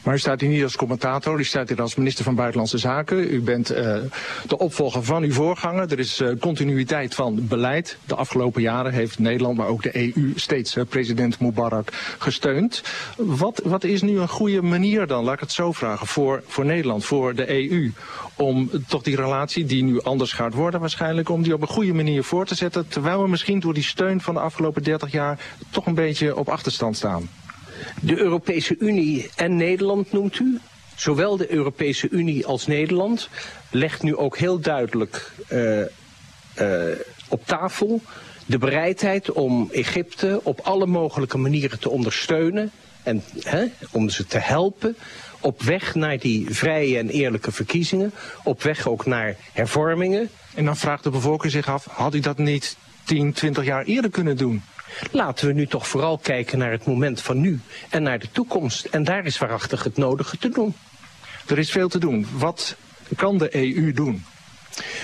Maar u staat hier niet als commentator, u staat hier als minister van Buitenlandse Zaken. U bent uh, de opvolger van uw voorganger. Er is uh, continuïteit van beleid. De afgelopen jaren heeft Nederland, maar ook de EU, steeds uh, president Mubarak gesteund. Wat, wat is nu een goede manier dan, laat ik het zo vragen, voor, voor Nederland, voor de EU... om toch die relatie, die nu anders gaat worden waarschijnlijk... om die op een goede manier voor te zetten... terwijl we misschien door die steun van de afgelopen 30 jaar... toch een beetje op achterstand staan? De Europese Unie en Nederland noemt u. Zowel de Europese Unie als Nederland legt nu ook heel duidelijk uh, uh, op tafel de bereidheid om Egypte op alle mogelijke manieren te ondersteunen en hè, om ze te helpen op weg naar die vrije en eerlijke verkiezingen, op weg ook naar hervormingen. En dan vraagt de bevolking zich af, had u dat niet 10, 20 jaar eerder kunnen doen? Laten we nu toch vooral kijken naar het moment van nu en naar de toekomst. En daar is waarachtig het nodige te doen. Er is veel te doen. Wat kan de EU doen?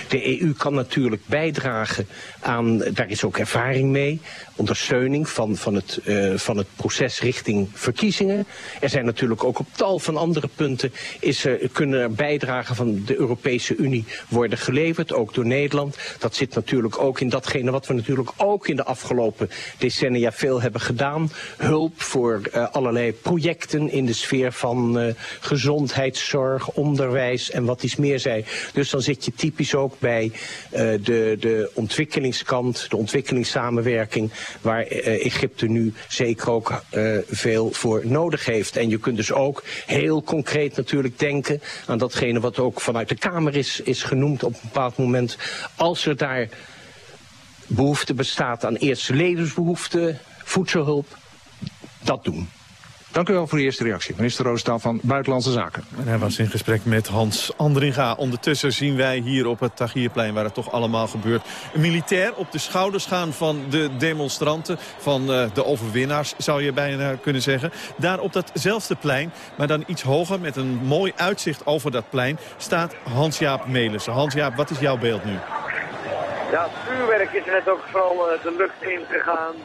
De EU kan natuurlijk bijdragen aan, daar is ook ervaring mee, ondersteuning van, van, het, uh, van het proces richting verkiezingen. Er zijn natuurlijk ook op tal van andere punten is er, kunnen er bijdragen van de Europese Unie worden geleverd, ook door Nederland. Dat zit natuurlijk ook in datgene wat we natuurlijk ook in de afgelopen decennia veel hebben gedaan. Hulp voor uh, allerlei projecten in de sfeer van uh, gezondheidszorg, onderwijs en wat iets meer zij. Dus dan zit je typisch ook bij de, de ontwikkelingskant, de ontwikkelingssamenwerking waar uh, Egypte nu zeker ook uh, veel voor nodig heeft. En je kunt dus ook heel concreet natuurlijk denken aan datgene wat ook vanuit de Kamer is, is genoemd op een bepaald moment. Als er daar behoefte bestaat aan eerste levensbehoeften, voedselhulp, dat doen. Dank u wel voor de eerste reactie. Minister Roosendaal van Buitenlandse Zaken. En hij was in gesprek met Hans Andringa. Ondertussen zien wij hier op het Tagierplein, waar het toch allemaal gebeurt... een militair op de schouders gaan van de demonstranten... van uh, de overwinnaars, zou je bijna kunnen zeggen. Daar op datzelfde plein, maar dan iets hoger... met een mooi uitzicht over dat plein, staat Hans-Jaap Melissen. Hans-Jaap, wat is jouw beeld nu? Ja, het vuurwerk is net ook vooral uh, de lucht in gegaan.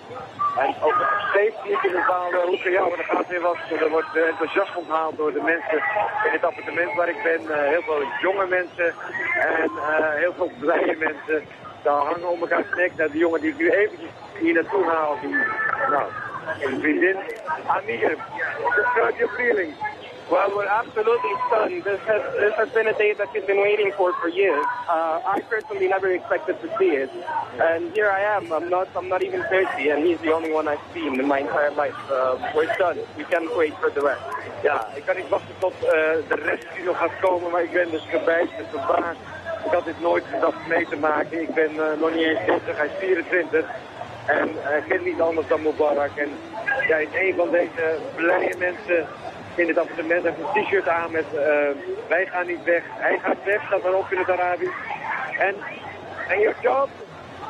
En ook steeds niet in bepaalde hoeken. Ja, maar er gaat weer wat. Er wordt uh, enthousiasme onthaald door de mensen in het appartement waar ik ben. Uh, heel veel jonge mensen en heel veel blije mensen. Daar hangen om elkaar nek. Nou, die jongen die ik nu eventjes hier naartoe haal, die, nou, een vriendin. Amir, describe your feelings. Well, we're absolutely stunned. This has, this has been a day that we've been waiting for for years. Uh, I personally never expected to see it, and here I am. I'm not, I'm not even 30, and he's the only one I've seen in my entire life. Uh, we're stunned. We can't wait for the rest. Ja, ik kan niet wachten tot uh, de rest die nog gaat komen, maar ik ben dus verbijsterd, verbaasd. Ik had dit nooit gedacht mee te maken. Ik ben uh, nog niet eens 30, hij is 24. En uh, kent niet anders dan Mubarak. En jij is een van deze blije mensen in het appartement. Hij heeft een t-shirt aan met uh, wij gaan niet weg. Hij gaat weg, staat erop in het Arabisch. En, en your job,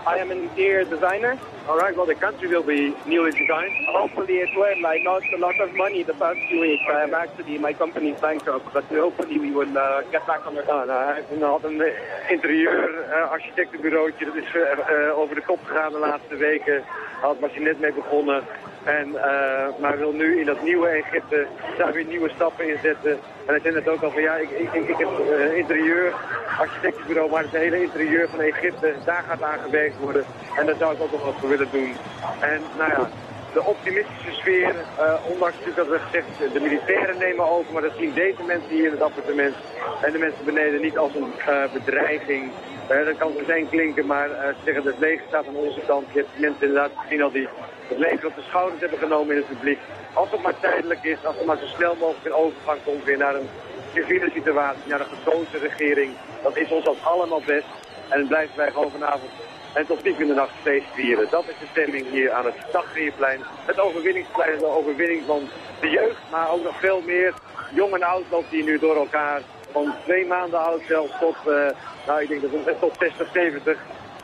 I am an interior designer. All right, well, the country will be newly designed. Hopefully it will. I lost a lot of money the past few weeks. I'm actually, my company's bankrupt, but hopefully we will uh, get back on Hij heeft had een interieur-architectenbureautje. dat is uh, over de kop gegaan de laatste weken. Had was hij net mee begonnen. En, uh, maar wil nu in dat nieuwe Egypte daar weer nieuwe stappen in zetten. En hij zei net ook al van ja, ik, ik, ik heb uh, interieur, architectenbureau, maar het hele interieur van Egypte, daar gaat aan gewerkt worden. En daar zou ik ook nog wat voor willen doen. En nou ja, de optimistische sfeer, uh, ondanks natuurlijk dat we gezegd de militairen nemen over, maar dat zien deze mensen hier in het appartement en de mensen beneden niet als een bedreiging. dat kan voor zijn klinken, maar ze zeggen dat het leger staat aan onze kant. Je hebt mensen inderdaad gezien al die het leger op de schouders hebben genomen in het publiek. Als het maar tijdelijk is, als er maar zo snel mogelijk een overgang komt weer naar een civiele situatie, naar een gekozen regering. Dat is ons als allemaal best. En het blijven wij gewoon vanavond en tot diep in de nacht feest vieren. Dat is de stemming hier aan het Tagrierplein. Het overwinningsplein, de overwinning van de jeugd, maar ook nog veel meer. Jong en oud loopt hier nu door elkaar. Van twee maanden oud zelfs tot, uh, nou ik denk dat tot 60, 70.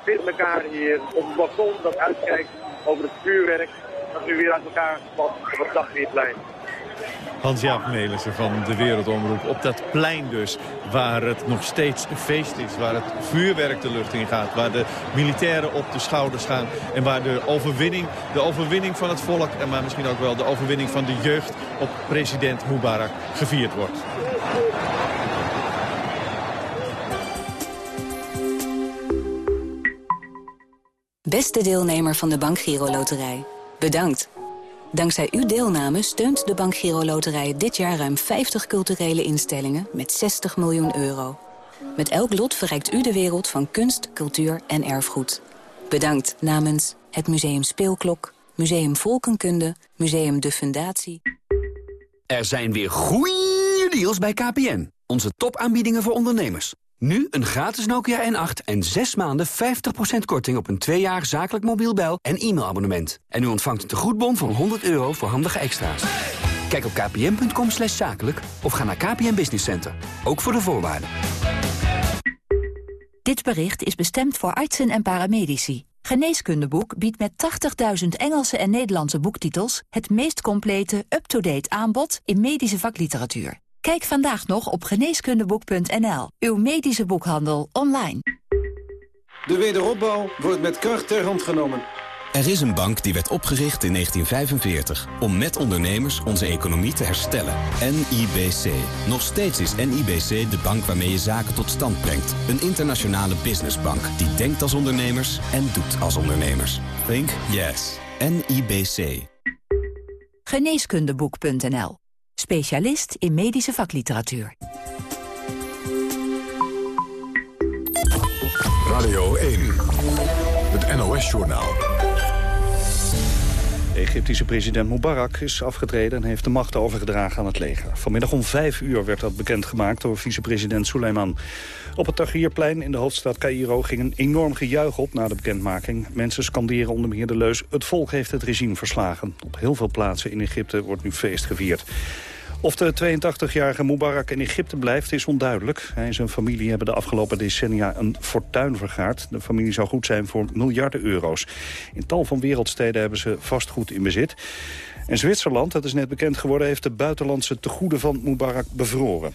Vindt elkaar hier op het balkon dat uitkijkt over het vuurwerk dat nu weer uit elkaar valt op het Dagweerplein. Hans-Jaap Melissen van de Wereldomroep. Op dat plein dus, waar het nog steeds feest is. Waar het vuurwerk de lucht in gaat. Waar de militairen op de schouders gaan. En waar de overwinning, de overwinning van het volk... en maar misschien ook wel de overwinning van de jeugd op president Mubarak gevierd wordt. Beste deelnemer van de Bank Giro Loterij, bedankt. Dankzij uw deelname steunt de Bank Giro Loterij dit jaar ruim 50 culturele instellingen met 60 miljoen euro. Met elk lot verrijkt u de wereld van kunst, cultuur en erfgoed. Bedankt namens het Museum Speelklok, Museum Volkenkunde, Museum De Fundatie. Er zijn weer goeie deals bij KPN. Onze topaanbiedingen voor ondernemers. Nu een gratis Nokia N8 en 6 maanden 50% korting op een 2 jaar zakelijk mobiel bel- en e-mailabonnement. En u ontvangt een tegoedbon van 100 euro voor handige extra's. Kijk op kpn.com slash zakelijk of ga naar KPN Business Center. Ook voor de voorwaarden. Dit bericht is bestemd voor artsen en paramedici. Geneeskundeboek biedt met 80.000 Engelse en Nederlandse boektitels... het meest complete, up-to-date aanbod in medische vakliteratuur. Kijk vandaag nog op geneeskundeboek.nl. Uw medische boekhandel online. De wederopbouw wordt met kracht ter hand genomen. Er is een bank die werd opgericht in 1945 om met ondernemers onze economie te herstellen. NIBC. Nog steeds is NIBC de bank waarmee je zaken tot stand brengt. Een internationale businessbank die denkt als ondernemers en doet als ondernemers. Think yes. NIBC. Geneeskundeboek.nl Specialist in medische vakliteratuur. Radio 1, het NOS-journaal. De Egyptische president Mubarak is afgetreden en heeft de macht overgedragen aan het leger. Vanmiddag om vijf uur werd dat bekendgemaakt door vicepresident Suleiman. Op het Tahrirplein in de hoofdstad Cairo ging een enorm gejuich op na de bekendmaking. Mensen scanderen onder meer de leus het volk heeft het regime verslagen. Op heel veel plaatsen in Egypte wordt nu feest gevierd. Of de 82-jarige Mubarak in Egypte blijft is onduidelijk. Hij en zijn familie hebben de afgelopen decennia een fortuin vergaard. De familie zou goed zijn voor miljarden euro's. In tal van wereldsteden hebben ze vastgoed in bezit. En Zwitserland, dat is net bekend geworden... heeft de buitenlandse tegoeden van Mubarak bevroren.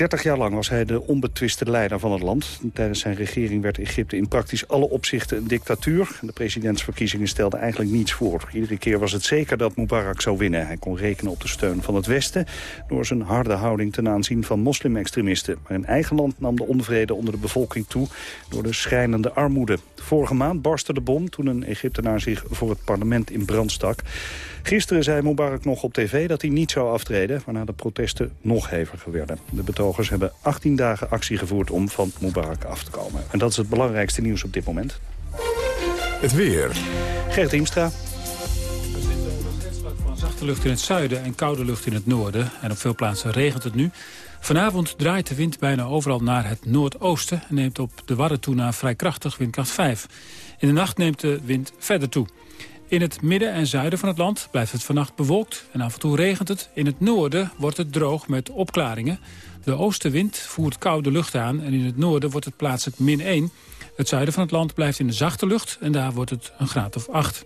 30 jaar lang was hij de onbetwiste leider van het land. Tijdens zijn regering werd Egypte in praktisch alle opzichten een dictatuur. De presidentsverkiezingen stelden eigenlijk niets voor. Iedere keer was het zeker dat Mubarak zou winnen. Hij kon rekenen op de steun van het Westen... door zijn harde houding ten aanzien van moslimextremisten. Maar in eigen land nam de onvrede onder de bevolking toe... door de schrijnende armoede. Vorige maand barstte de bom toen een Egyptenaar zich voor het parlement in brand stak. Gisteren zei Mubarak nog op tv dat hij niet zou aftreden... waarna de protesten nog heviger werden. De betogers hebben 18 dagen actie gevoerd om van Mubarak af te komen. En dat is het belangrijkste nieuws op dit moment. Het weer. Gert Hiemstra. van zachte lucht in het zuiden en koude lucht in het noorden. En op veel plaatsen regent het nu. Vanavond draait de wind bijna overal naar het noordoosten... en neemt op de Wadden toe naar vrij krachtig windkracht 5. In de nacht neemt de wind verder toe. In het midden en zuiden van het land blijft het vannacht bewolkt en af en toe regent het. In het noorden wordt het droog met opklaringen. De oostenwind voert koude lucht aan en in het noorden wordt het plaatselijk min 1. Het zuiden van het land blijft in de zachte lucht en daar wordt het een graad of 8.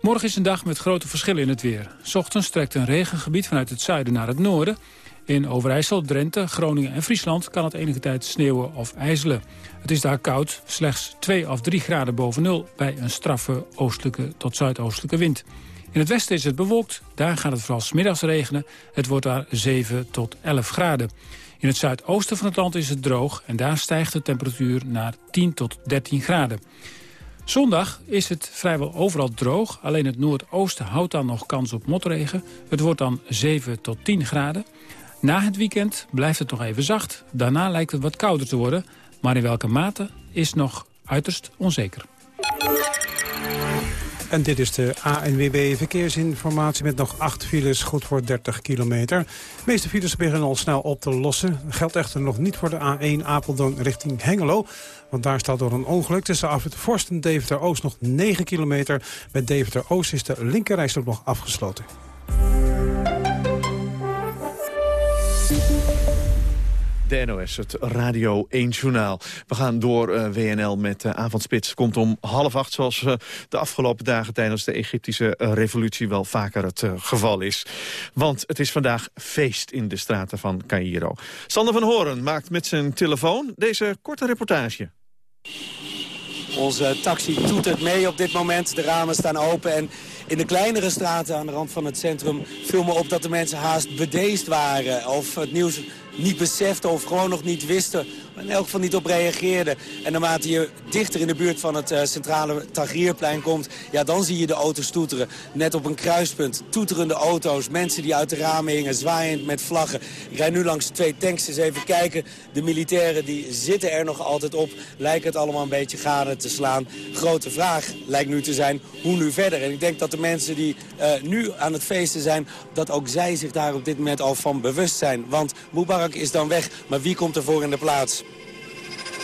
Morgen is een dag met grote verschillen in het weer. Ochtends trekt een regengebied vanuit het zuiden naar het noorden. In Overijssel, Drenthe, Groningen en Friesland kan het enige tijd sneeuwen of ijzelen. Het is daar koud, slechts 2 of 3 graden boven nul... bij een straffe oostelijke tot zuidoostelijke wind. In het westen is het bewolkt, daar gaat het vooral smiddags regenen. Het wordt daar 7 tot 11 graden. In het zuidoosten van het land is het droog en daar stijgt de temperatuur naar 10 tot 13 graden. Zondag is het vrijwel overal droog. Alleen het noordoosten houdt dan nog kans op motregen. Het wordt dan 7 tot 10 graden. Na het weekend blijft het nog even zacht. Daarna lijkt het wat kouder te worden. Maar in welke mate is nog uiterst onzeker. En dit is de ANWB Verkeersinformatie met nog acht files, goed voor 30 kilometer. De meeste files beginnen al snel op te lossen. Geldt echter nog niet voor de A1 Apeldoorn richting Hengelo. Want daar staat door een ongeluk tussen Afrit Forst en Deventer-Oost nog 9 kilometer. Bij Deventer-Oost is de linkerrijstrook nog afgesloten. De NOS, het Radio 1 Journaal. We gaan door uh, WNL met uh, Avondspits. Komt om half acht, zoals uh, de afgelopen dagen... tijdens de Egyptische revolutie wel vaker het geval is. Want het is vandaag feest in de straten van Cairo. Sander van Horen maakt met zijn telefoon deze korte reportage. Onze taxi toetert mee op dit moment. De ramen staan open en in de kleinere straten aan de rand van het centrum viel me op dat de mensen haast bedeesd waren. Of het nieuws niet beseften of gewoon nog niet wisten. In elk geval niet op reageerden. En naarmate je dichter in de buurt van het uh, centrale Tagrierplein komt... ja, dan zie je de auto's toeteren. Net op een kruispunt. Toeterende auto's. Mensen die uit de ramen hingen, zwaaiend met vlaggen. Ik rijd nu langs twee tanks. Eens even kijken. De militairen die zitten er nog altijd op. Lijken het allemaal een beetje gade te slaan. Grote vraag lijkt nu te zijn, hoe nu verder? En ik denk dat de mensen die uh, nu aan het feesten zijn... dat ook zij zich daar op dit moment al van bewust zijn. Want Mubarak is dan weg, maar wie komt ervoor in de plaats?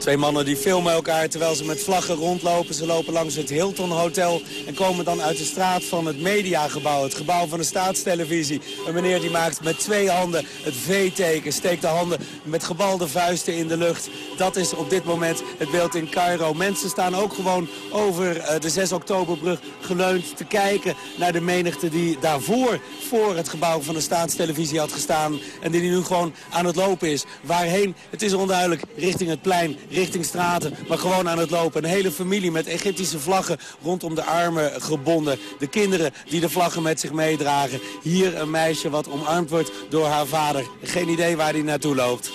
Twee mannen die filmen elkaar terwijl ze met vlaggen rondlopen. Ze lopen langs het Hilton Hotel en komen dan uit de straat van het Mediagebouw. Het gebouw van de staatstelevisie. Een meneer die maakt met twee handen het V-teken. Steekt de handen met gebalde vuisten in de lucht. Dat is op dit moment het beeld in Cairo. Mensen staan ook gewoon over eh, de 6 oktoberbrug geleund te kijken naar de menigte die daarvoor voor het gebouw van de staatstelevisie had gestaan. En die nu gewoon aan het lopen is. Waarheen? Het is onduidelijk. Richting het plein richting straten, maar gewoon aan het lopen. Een hele familie met Egyptische vlaggen rondom de armen gebonden. De kinderen die de vlaggen met zich meedragen. Hier een meisje wat omarmd wordt door haar vader. Geen idee waar hij naartoe loopt.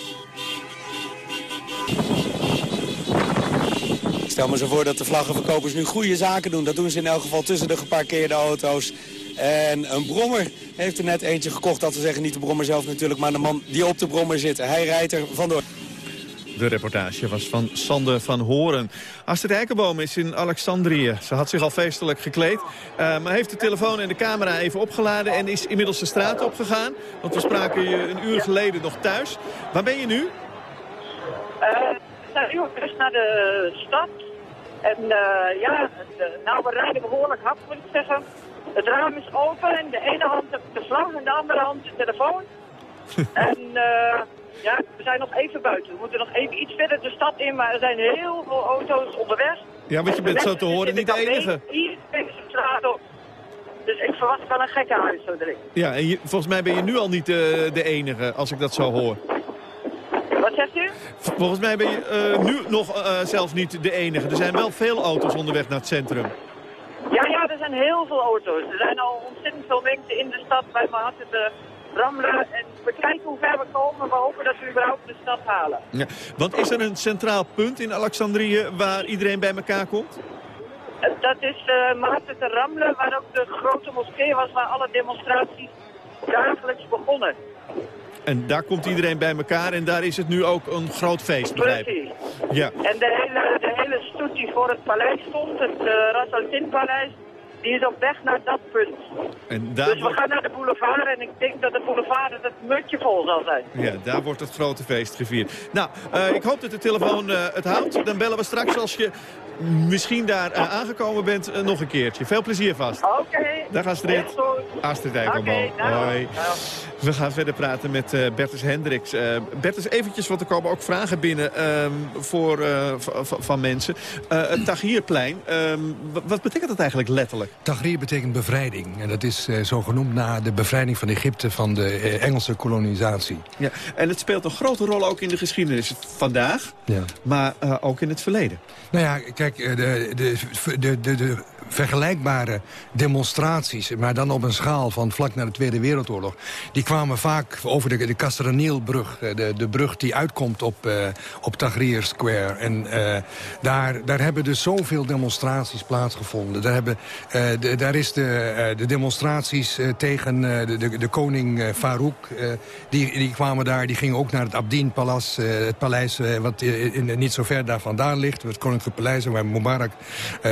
Stel me zo voor dat de vlaggenverkopers nu goede zaken doen. Dat doen ze in elk geval tussen de geparkeerde auto's. En een brommer heeft er net eentje gekocht. Dat we zeggen niet de brommer zelf natuurlijk, maar de man die op de brommer zit. Hij rijdt er vandoor. De reportage was van Sander van Horen. Astrid Eikenboom is in Alexandrië. Ze had zich al feestelijk gekleed. Uh, maar heeft de telefoon en de camera even opgeladen... en is inmiddels de straat opgegaan. Want we spraken je een uur geleden nog thuis. Waar ben je nu? Uh, zijn nu op naar de stad. En uh, ja, de, nou, we rijden behoorlijk hard, moet ik zeggen. Het raam is open en de ene hand heb de vlag en de andere hand de telefoon. en... Uh, ja, we zijn nog even buiten. We moeten nog even iets verder de stad in, maar er zijn heel veel auto's onderweg. Ja, want je bent zo te horen niet de enige. Hier is de straat op. Dus ik verwacht wel een gekke huis zo direct. Ja, en je, volgens mij ben je nu al niet uh, de enige, als ik dat zo hoor. Wat zegt u? Volgens mij ben je uh, nu nog uh, zelfs niet de enige. Er zijn wel veel auto's onderweg naar het centrum. Ja, ja, er zijn heel veel auto's. Er zijn al ontzettend veel mensen in de stad bij Manhattan rammelen. En we kijken hoe ver we komen. We hopen dat we überhaupt de stad halen. Ja, want is er een centraal punt in Alexandrië waar iedereen bij elkaar komt? Dat is uh, te Ramle, waar ook de grote moskee was waar alle demonstraties dagelijks begonnen. En daar komt iedereen bij elkaar en daar is het nu ook een groot feest, begrijp Precies. Ja. En de hele, de hele stoet die voor het paleis stond, het uh, Ras Al-Tin-paleis, die is op weg naar dat punt. En daar dus we gaan naar de boulevard en ik denk dat de boulevard het mutje vol zal zijn. Ja, daar wordt het grote feest gevierd. Nou, uh, ik hoop dat de telefoon uh, het houdt. Dan bellen we straks als je misschien daar eh, aangekomen bent, eh, nog een keertje. Veel plezier vast. Oké. Dag Astrid. Astrid Eikelman. Hoi. We gaan verder praten met uh, Bertus Hendricks. Uh, Bertus, eventjes, want er komen ook vragen binnen uh, voor, van mensen. het Tahrirplein, ehm, wat betekent dat eigenlijk letterlijk? Tahrir betekent bevrijding. En dat is zo genoemd na de bevrijding van Egypte van de Engelse kolonisatie. Ja, en het speelt een grote rol ook in de geschiedenis vandaag, ja. maar ook in het verleden. Nou ja, kijk, de, de, de, de, de vergelijkbare demonstraties... maar dan op een schaal van vlak na de Tweede Wereldoorlog... die kwamen vaak over de, de eh, de, de brug die uitkomt op, uh, op Tahrir Square. En uh, daar, daar hebben dus zoveel demonstraties plaatsgevonden. Daar, hebben, daar is de, de demonstraties tegen de, de, de, koning Farouk. die, die kwamen daar, die gingen ook naar het Abdin-paleis... het paleis wat in, niet zo ver daar vandaan ligt. Het koninklijke paleis waar Mubarak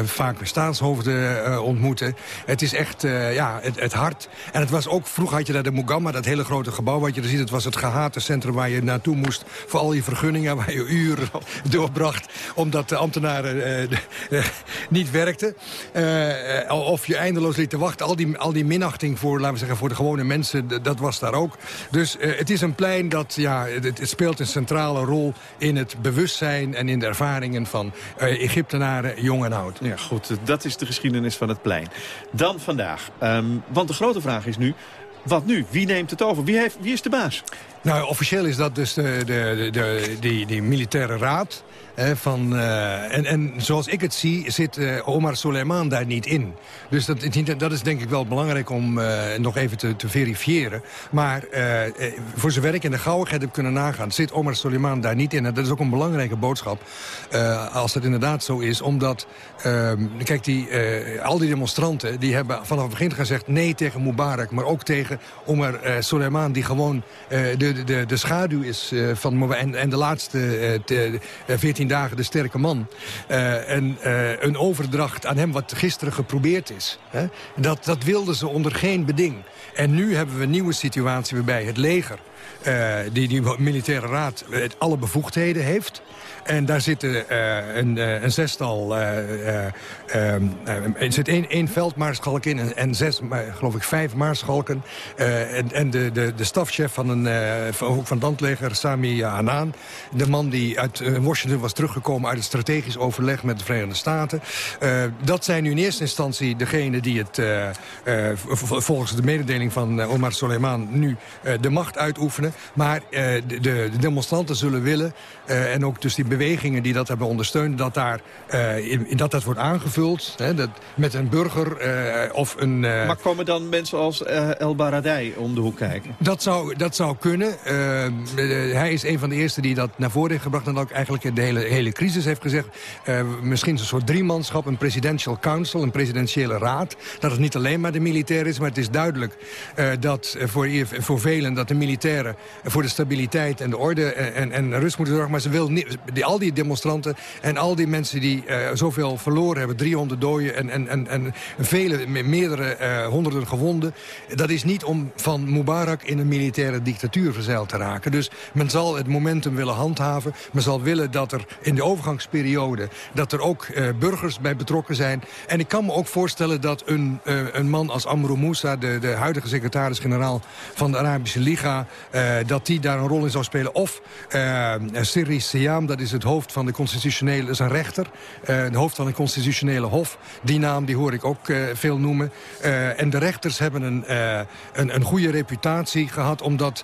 vaak staatshoofd uh, ontmoeten. Het is echt uh, ja, het, het, hart. En het was ook, vroeger had je daar de Mugamma, dat hele grote gebouw wat je er ziet. Het was het gehate centrum waar je naartoe moest voor al je vergunningen. Waar je uren doorbracht omdat de ambtenaren uh, niet werkten. of je eindeloos liet te wachten. Al die, al die minachting voor, laten we zeggen, voor de gewone mensen, dat was daar ook. Dus het is een plein dat, ja, het, het, speelt een centrale rol in het bewustzijn en in de ervaringen van Egyptenaren, jong en oud. Ja, goed, dat is de geschiedenis van het plein. Dan vandaag. Um, want de grote vraag is nu, wat nu? Wie neemt het over? Wie, heeft, wie is de baas? Nou, officieel is dat dus de, de, de, die, die militaire raad van, uh, en, en zoals ik het zie, zit uh, Omar Soleiman daar niet in. Dus dat, dat is denk ik wel belangrijk om uh, nog even te, te verifiëren. Maar voor zover ik in de gauwigheid heb kunnen nagaan... zit Omar Soleiman daar niet in. En dat is ook een belangrijke boodschap, als dat inderdaad zo is. Omdat, ehm, kijk, die, al die demonstranten... die hebben vanaf het begin gezegd nee tegen Mubarak... maar ook tegen Omar Soleiman, die gewoon de, de, de schaduw is van Mubarak... En, en de laatste 14 dagen de sterke man. En een overdracht aan hem wat gisteren geprobeerd is. Hè? Dat, dat wilden ze onder geen beding. En nu hebben we een nieuwe situatie waarbij het leger... Die, die militaire raad alle bevoegdheden heeft. En daar zitten uh, een, uh, een, zestal... Uh, er zit één, één veldmaarschalk in en, zes, geloof ik, vijf maarschalken. en, en de, de, de stafchef van, een, van, van landleger, Sami Hanan. De man die uit Washington was teruggekomen uit het strategisch overleg met de Verenigde Staten. dat zijn nu in eerste instantie degenen die het, volgens de mededeling van Omar Soleiman, nu de macht uitoefenen. Maar de, de, demonstranten zullen willen, en ook dus die bewegingen die dat hebben ondersteund... dat, daar, uh, in, dat dat wordt aangevuld hè, dat, met een burger uh, of een... Uh... Maar komen dan mensen als El Baradei om de hoek kijken? Dat zou, dat zou kunnen. hij is een van de eerste die dat naar voren heeft gebracht... en ook eigenlijk de hele, hele crisis heeft gezegd... misschien een soort driemanschap, een presidential council, een presidentiële raad. Dat het niet alleen maar de militair is, maar het is duidelijk... dat voor, voor velen dat de militairen voor de stabiliteit en de orde en, en rust moeten zorgen... maar ze wil niet, al die demonstranten en al die mensen die uh, zoveel verloren hebben... 300 doden en, en, en, en vele, meerdere uh, honderden gewonden... dat is niet om van Mubarak in een militaire dictatuur verzeild te raken. Dus men zal het momentum willen handhaven. Men zal willen dat er in de overgangsperiode... dat er ook uh, burgers bij betrokken zijn. En ik kan me ook voorstellen dat een, een man als Amrou Moussa... de, de huidige secretaris-generaal van de Arabische Liga... dat die daar een rol in zou spelen. Of Sirri Siam, dat is het hoofd van de constitutionele, is een rechter. Het hoofd van een constitutionele hof. Die naam die hoor ik ook uh, veel noemen. Uh, en de rechters hebben een, een, een, goede reputatie gehad. Omdat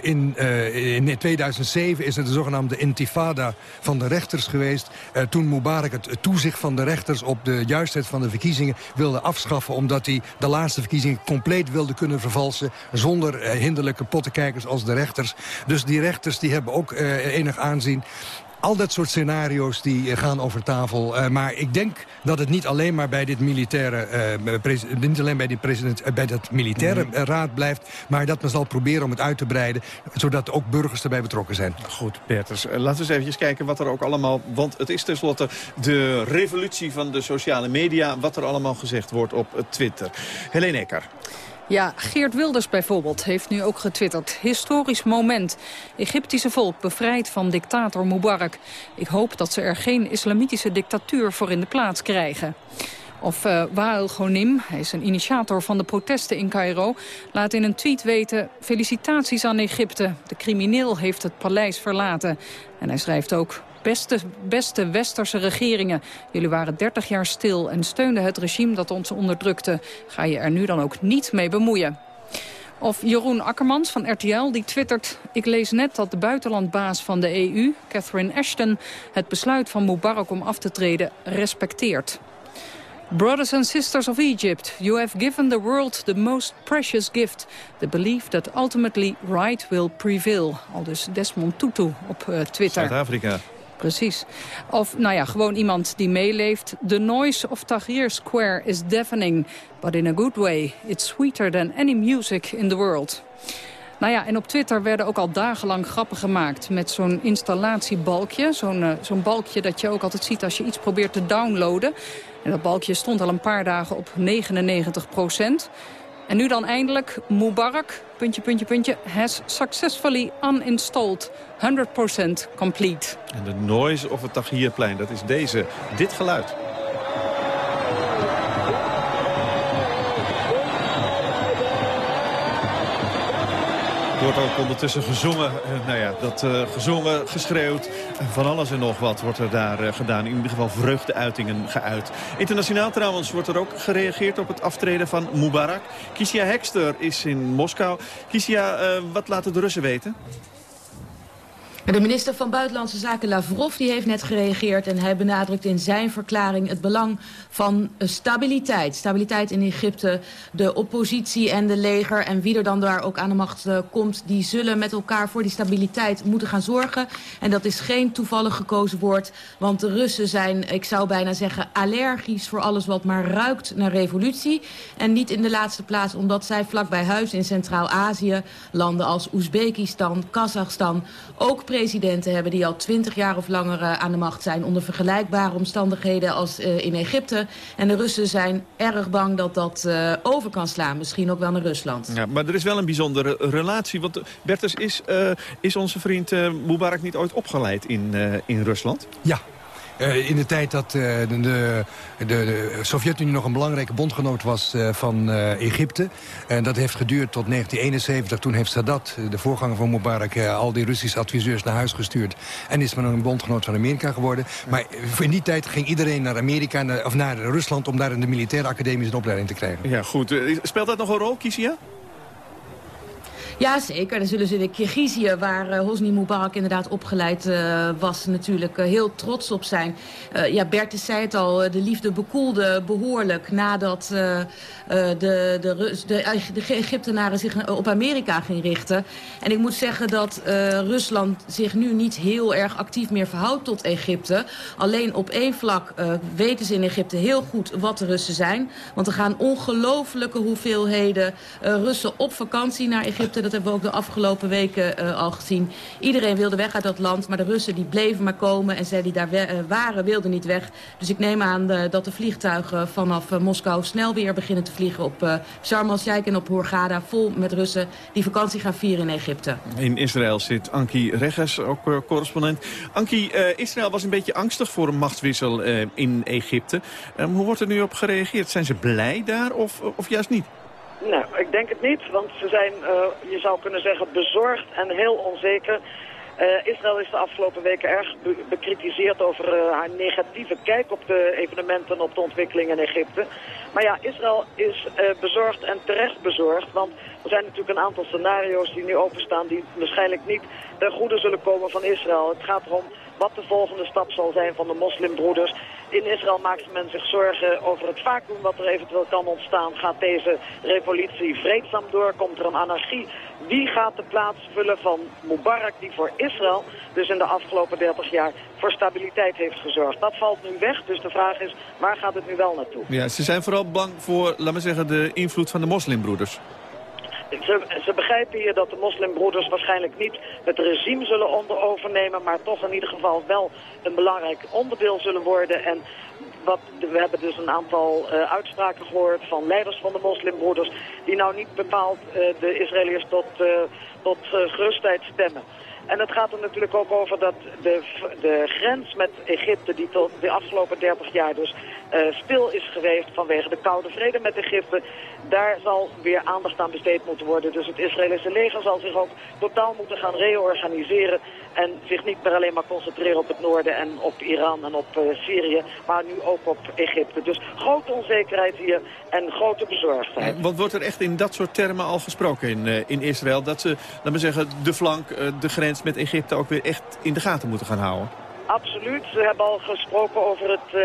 in, in 2007 is het de zogenaamde intifada van de rechters geweest. toen Mubarak het toezicht van de rechters op de juistheid van de verkiezingen wilde afschaffen. Omdat hij de laatste verkiezingen compleet wilde kunnen vervalsen. Zonder hinderlijke pottenkijkers als de rechters. Dus die rechters die hebben ook enig aanzien. Al dat soort scenario's die eh, gaan over tafel. Uh, maar ik denk dat het niet alleen maar bij dit militaire, uh, niet alleen bij, die president, uh, bij dat militaire mhm. raad blijft. Maar dat men zal proberen om het uit te breiden. Zodat ook burgers erbij betrokken zijn. Goed, Berters. laten we eens even kijken wat er ook allemaal... Want het is tenslotte de revolutie van de sociale media. Wat er allemaal gezegd wordt op Twitter. Helene Ecker. Ja, Geert Wilders bijvoorbeeld heeft nu ook getwitterd. Historisch moment. Egyptische volk bevrijd van dictator Mubarak. Ik hoop dat ze er geen islamitische dictatuur voor in de plaats krijgen. Of uh, Wael Ghonim, hij is een initiator van de protesten in Cairo... laat in een tweet weten, felicitaties aan Egypte. De crimineel heeft het paleis verlaten. En hij schrijft ook, beste, beste westerse regeringen. Jullie waren 30 jaar stil en steunden het regime dat ons onderdrukte. Ga je er nu dan ook niet mee bemoeien? Of Jeroen Akkermans van RTL, die twittert... ik lees net dat de buitenlandbaas van de EU, Catherine Ashton... het besluit van Mubarak om af te treden respecteert. Brothers and sisters of Egypt, you have given the world the most precious gift. The belief that ultimately right will prevail. Al dus Desmond Tutu op uh, Twitter. Zuid-Afrika. Precies. Of, nou ja, gewoon iemand die meeleeft. The noise of Tahrir Square is deafening. But in a good way. It's sweeter than any music in the world. Nou ja, en op Twitter werden ook al dagenlang grappen gemaakt... met zo'n installatiebalkje. Zo'n uh, zo'n balkje dat je ook altijd ziet als je iets probeert te downloaden. En dat balkje stond al een paar dagen op 99 procent. En nu dan eindelijk Mubarak, puntje, puntje, puntje, has successfully uninstalled. 100% complete. En de noise of het Tahrirplein, dat is deze, dit geluid. Wordt ook ondertussen gezongen. Uh, nou ja, dat uh, gezongen, geschreeuwd. Van alles en nog wat wordt er daar uh, gedaan. In ieder geval vreugdeuitingen geuit. Internationaal trouwens wordt er ook gereageerd op het aftreden van Mubarak. Kisia Hekster is in Moskou. Kisia, wat laten de Russen weten? De minister van Buitenlandse Zaken Lavrov die heeft net gereageerd... en hij benadrukt in zijn verklaring het belang van stabiliteit. Stabiliteit in Egypte, de oppositie en de leger... en wie er dan daar ook aan de macht uh, komt... die zullen met elkaar voor die stabiliteit moeten gaan zorgen. En dat is geen toevallig gekozen woord... want de Russen zijn, ik zou bijna zeggen... allergisch voor alles wat maar ruikt naar revolutie. En niet in de laatste plaats omdat zij vlakbij huis in Centraal-Azië... landen als Oezbekistan, Kazachstan... ook presidenten hebben die al twintig jaar of langer uh, aan de macht zijn... onder vergelijkbare omstandigheden als uh, in Egypte. En de Russen zijn erg bang dat dat uh, over kan slaan. Misschien ook wel naar Rusland. Ja, maar er is wel een bijzondere relatie. Want Bertus, is, is onze vriend Mubarak niet ooit opgeleid in, in Rusland? Ja, uh, in de tijd dat uh, de, de, de Sovjet-Unie nog een belangrijke bondgenoot was uh, van Egypte. En dat heeft geduurd tot 1971. Toen heeft Sadat, de voorganger van Mubarak, al die Russische adviseurs naar huis gestuurd. En is men een bondgenoot van Amerika geworden. Maar in die tijd ging iedereen naar Amerika naar, of naar Rusland om daar in de militaire academie een opleiding te krijgen. Ja, goed. Speelt dat nog een rol, Kisia? Ja, zeker. Dan zullen ze in Kirgizië, waar uh, Hosni Mubarak inderdaad opgeleid uh, was, natuurlijk uh, heel trots op zijn. ja, Bertus zei het al, de liefde bekoelde behoorlijk nadat de, de, de, de, Egyptenaren zich op Amerika gingen richten. En ik moet zeggen dat Rusland zich nu niet heel erg actief meer verhoudt tot Egypte. Alleen op één vlak weten ze in Egypte heel goed wat de Russen zijn. Want er gaan ongelofelijke hoeveelheden Russen op vakantie naar Egypte dat hebben we ook de afgelopen weken uh, al gezien. Iedereen wilde weg uit dat land, maar de Russen die bleven maar komen. En zij die daar uh, waren, wilden niet weg. Dus ik neem aan uh, dat de vliegtuigen vanaf Moskou snel weer beginnen te vliegen op Sharm el-Sheikh en op Hurghada. Vol met Russen die vakantie gaan vieren in Egypte. In Israël zit Anki Regges, ook correspondent. Anki, Israël was een beetje angstig voor een machtswissel in Egypte. Um, hoe wordt er nu op gereageerd? Zijn ze blij daar of, of juist niet? Nou, ik denk het niet, want ze zijn, uh, je zou kunnen zeggen, bezorgd en heel onzeker. Uh, Israël is de afgelopen weken erg be bekritiseerd over uh, haar negatieve kijk op de evenementen, op de ontwikkeling in Egypte. Maar ja, Israël is bezorgd en terecht bezorgd, want er zijn natuurlijk een aantal scenario's die nu openstaan die waarschijnlijk niet ten goede zullen komen van Israël. Het gaat erom wat de volgende stap zal zijn van de moslimbroeders. In Israël maakt men zich zorgen over het vacuüm wat er eventueel kan ontstaan. Gaat deze revolutie vreedzaam door? Komt er een anarchie? Wie gaat de plaats vullen van Mubarak die voor Israël dus in de afgelopen 30 jaar voor stabiliteit heeft gezorgd? Dat valt nu weg, dus de vraag is waar gaat het nu wel naartoe? Ja, ze zijn vooral bang voor, laten we zeggen, de invloed van de moslimbroeders. Ze, ze, begrijpen hier dat de moslimbroeders waarschijnlijk niet het regime zullen onder overnemen, maar toch in ieder geval wel een belangrijk onderdeel zullen worden. En wat, we hebben dus een aantal uh, uitspraken gehoord van leiders van de moslimbroeders... die nou niet bepaald uh, de Israëliërs tot, uh, tot gerustheid stemmen. En het gaat er natuurlijk ook over dat de, de grens met Egypte, die tot de afgelopen 30 jaar dus stil is geweest vanwege de koude vrede met Egypte, daar zal weer aandacht aan besteed moeten worden. Dus het Israëlische leger zal zich ook totaal moeten gaan reorganiseren en zich niet meer alleen maar concentreren op het noorden en op Iran en op uh, Syrië, maar nu ook op Egypte. Dus grote onzekerheid hier en grote bezorgdheid. Wat wordt er echt in dat soort termen al gesproken in, uh, in Israël? Dat ze, laten we zeggen, de flank, de grens met Egypte ook weer echt in de gaten moeten gaan houden? Absoluut. We hebben al gesproken over het uh,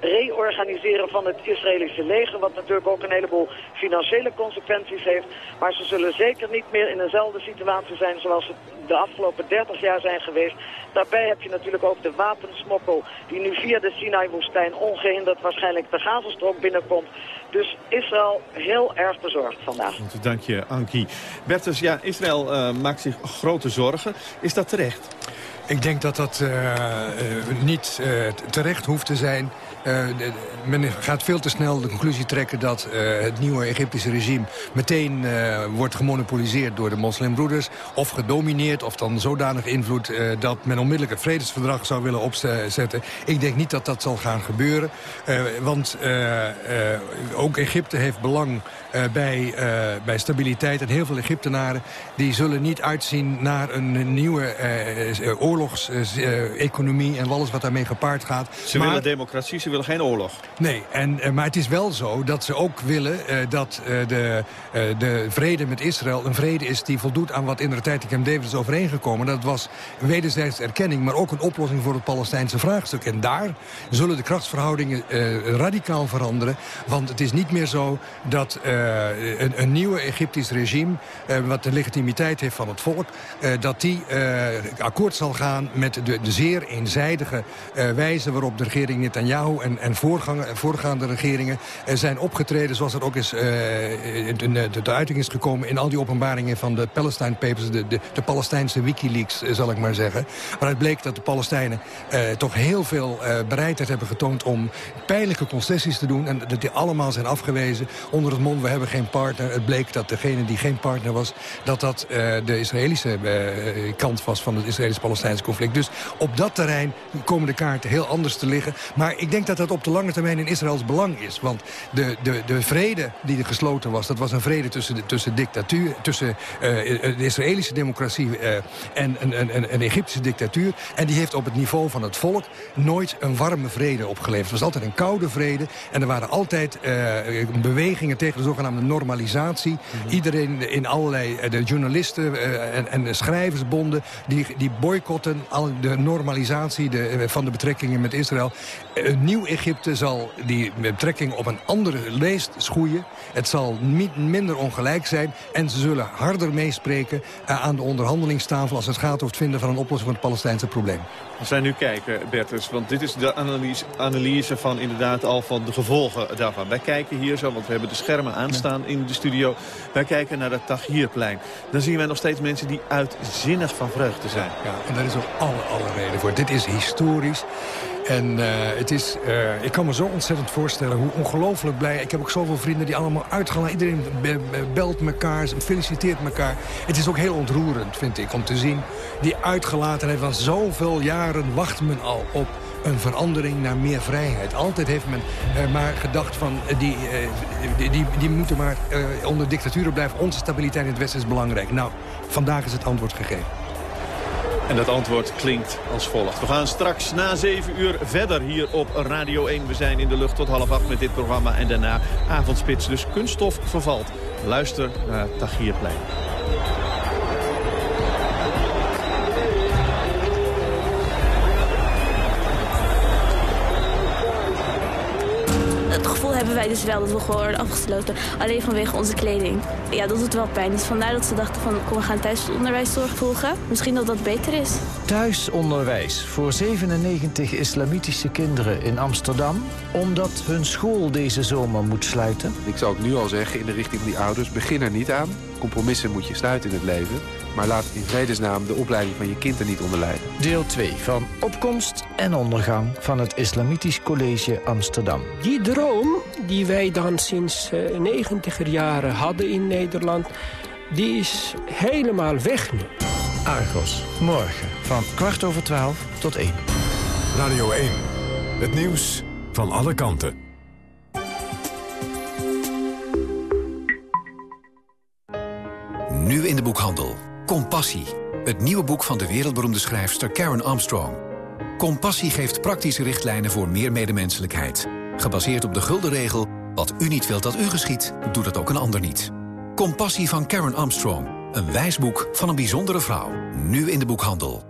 reorganiseren van het Israëlische leger... wat natuurlijk ook een heleboel financiële consequenties heeft. Maar ze zullen zeker niet meer in dezelfde situatie zijn zoals het de afgelopen 30 jaar zijn geweest. Daarbij heb je natuurlijk ook de wapensmokkel die nu via de Sinai-woestijn ongehinderd waarschijnlijk de Gazastrook binnenkomt. Dus Israël heel erg bezorgd vandaag. Dank je, Ankie. Bertus, ja, Israël uh, maakt zich grote zorgen. Is dat terecht? Ik denk dat dat uh, uh, niet uh, terecht hoeft te zijn. De, men gaat veel te snel de conclusie trekken dat het nieuwe Egyptische regime meteen wordt gemonopoliseerd door de moslimbroeders. Of gedomineerd of dan zodanig invloed dat men onmiddellijk het vredesverdrag zou willen opzetten. Ik denk niet dat dat zal gaan gebeuren. want ook Egypte heeft belang bij, bij stabiliteit. En heel veel Egyptenaren die zullen niet uitzien naar een nieuwe oorlog oorlogseconomie en alles wat daarmee gepaard gaat. Ze maar, willen democratie, ze willen geen oorlog. Nee, en, maar het is wel zo dat ze ook willen uh, dat uh, de, de vrede met Israël een vrede is die voldoet aan wat in de tijd de Camp David is overeengekomen. Dat was wederzijds erkenning, maar ook een oplossing voor het Palestijnse vraagstuk. En daar zullen de krachtsverhoudingen radicaal veranderen. Want het is niet meer zo dat een, een nieuwe Egyptisch regime, wat de legitimiteit heeft van het volk, dat die akkoord zal gaan met de, de zeer eenzijdige wijze waarop de regering Netanyahu en, en voorgaande regeringen uh, zijn opgetreden. Zoals dat ook is, uh, de, de, uiting is gekomen in al die openbaringen van de Palestine Papers, de, de, de Palestijnse Wikileaks, zal ik maar zeggen. Waaruit bleek dat de Palestijnen toch heel veel bereidheid hebben getoond om pijnlijke concessies te doen. En dat die allemaal zijn afgewezen onder het mond, we hebben geen partner. Het bleek dat degene die geen partner was, dat dat de Israëlische kant was van het Israëlisch-Palestijnse conflict. Dus op dat terrein komen de kaarten heel anders te liggen. Maar ik denk dat dat op de lange termijn in Israëls belang is. Want de, de, de vrede die er gesloten was, dat was een vrede tussen, de, tussen dictatuur, tussen uh, de Israëlische democratie uh, en een, een, een Egyptische dictatuur. En die heeft op het niveau van het volk nooit een warme vrede opgeleverd. Het was altijd een koude vrede. En er waren altijd bewegingen tegen de zogenaamde normalisatie. Mhm. Iedereen in allerlei, de journalisten en, en de schrijversbonden, die, die boycotten al de normalisatie de, eh, van de betrekkingen met Israël. Een nieuw Egypte zal die betrekking op een andere leest schoeien. Het zal niet minder ongelijk zijn. En ze zullen harder meespreken uh, aan de onderhandelingstafel... als het gaat over het vinden van een oplossing van het Palestijnse probleem. We zijn nu kijken, Bertus, want dit is de analyse, analyse van inderdaad al van de gevolgen daarvan. Wij kijken hier zo, want we hebben de schermen aanstaan in de studio. Wij kijken naar het Tahrirplein. Dan zien wij nog steeds mensen die uitzinnig van vreugde zijn. Ja, en daar is ook alle, alle reden voor. Dit is historisch. En uh, het is, uh, ik kan me zo ontzettend voorstellen hoe ongelooflijk blij... Ik heb ook zoveel vrienden die allemaal uitgaan. Iedereen belt elkaar, feliciteert elkaar. Het is ook heel ontroerend, vind ik, om te zien... die uitgelatenheid van zoveel jaren wacht men al op een verandering naar meer vrijheid. Altijd heeft men uh, maar gedacht van, die, die, die, die, moeten maar onder dictaturen blijven. Onze stabiliteit in het Westen is belangrijk. Nou, vandaag is het antwoord gegeven. En dat antwoord klinkt als volgt. We gaan straks na 7 uur verder hier op Radio 1. We zijn in de lucht tot half acht met dit programma. En daarna avondspits, dus kunststof vervalt. Luister naar Tagierplein. Hebben wij dus wel dat we gewoon worden afgesloten. Alleen vanwege onze kleding. Ja, dat doet wel pijn. Dus vandaar dat ze dachten van kom we gaan thuisonderwijs volgen. Misschien dat dat beter is. Thuisonderwijs voor 97 islamitische kinderen in Amsterdam... omdat hun school deze zomer moet sluiten. Ik zou ook nu al zeggen in de richting van die ouders... begin er niet aan. Compromissen moet je sluiten in het leven. Maar laat in vredesnaam de opleiding van je kind er niet onder lijden. Deel 2 van Opkomst en Ondergang van het Islamitisch College Amsterdam. Die droom die wij dan sinds uh, negentiger jaren hadden in Nederland... die is helemaal weg nu. Argos, morgen van kwart over twaalf tot één. Radio 1, het nieuws van alle kanten. Nu in de boekhandel. Compassie. Het nieuwe boek van de wereldberoemde schrijfster Karen Armstrong. Compassie geeft praktische richtlijnen voor meer medemenselijkheid. Gebaseerd op de gulden regel... wat u niet wilt dat u geschiet, doet het ook een ander niet. Compassie van Karen Armstrong. Een wijsboek van een bijzondere vrouw. Nu in de boekhandel.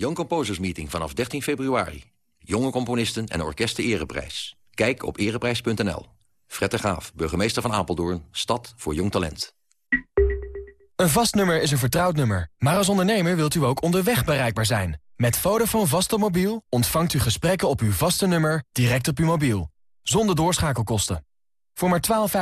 Young Composers Meeting vanaf 13 februari. Jonge componisten en orkesten ereprijs. Kijk op ereprijs.nl. Fred de Graaf, burgemeester van Apeldoorn. Stad voor jong talent. Een vast nummer is een vertrouwd nummer. Maar als ondernemer wilt u ook onderweg bereikbaar zijn. Met Vodafone vaste mobiel ontvangt u gesprekken op uw vaste nummer direct op uw mobiel. Zonder doorschakelkosten. Voor maar 12,50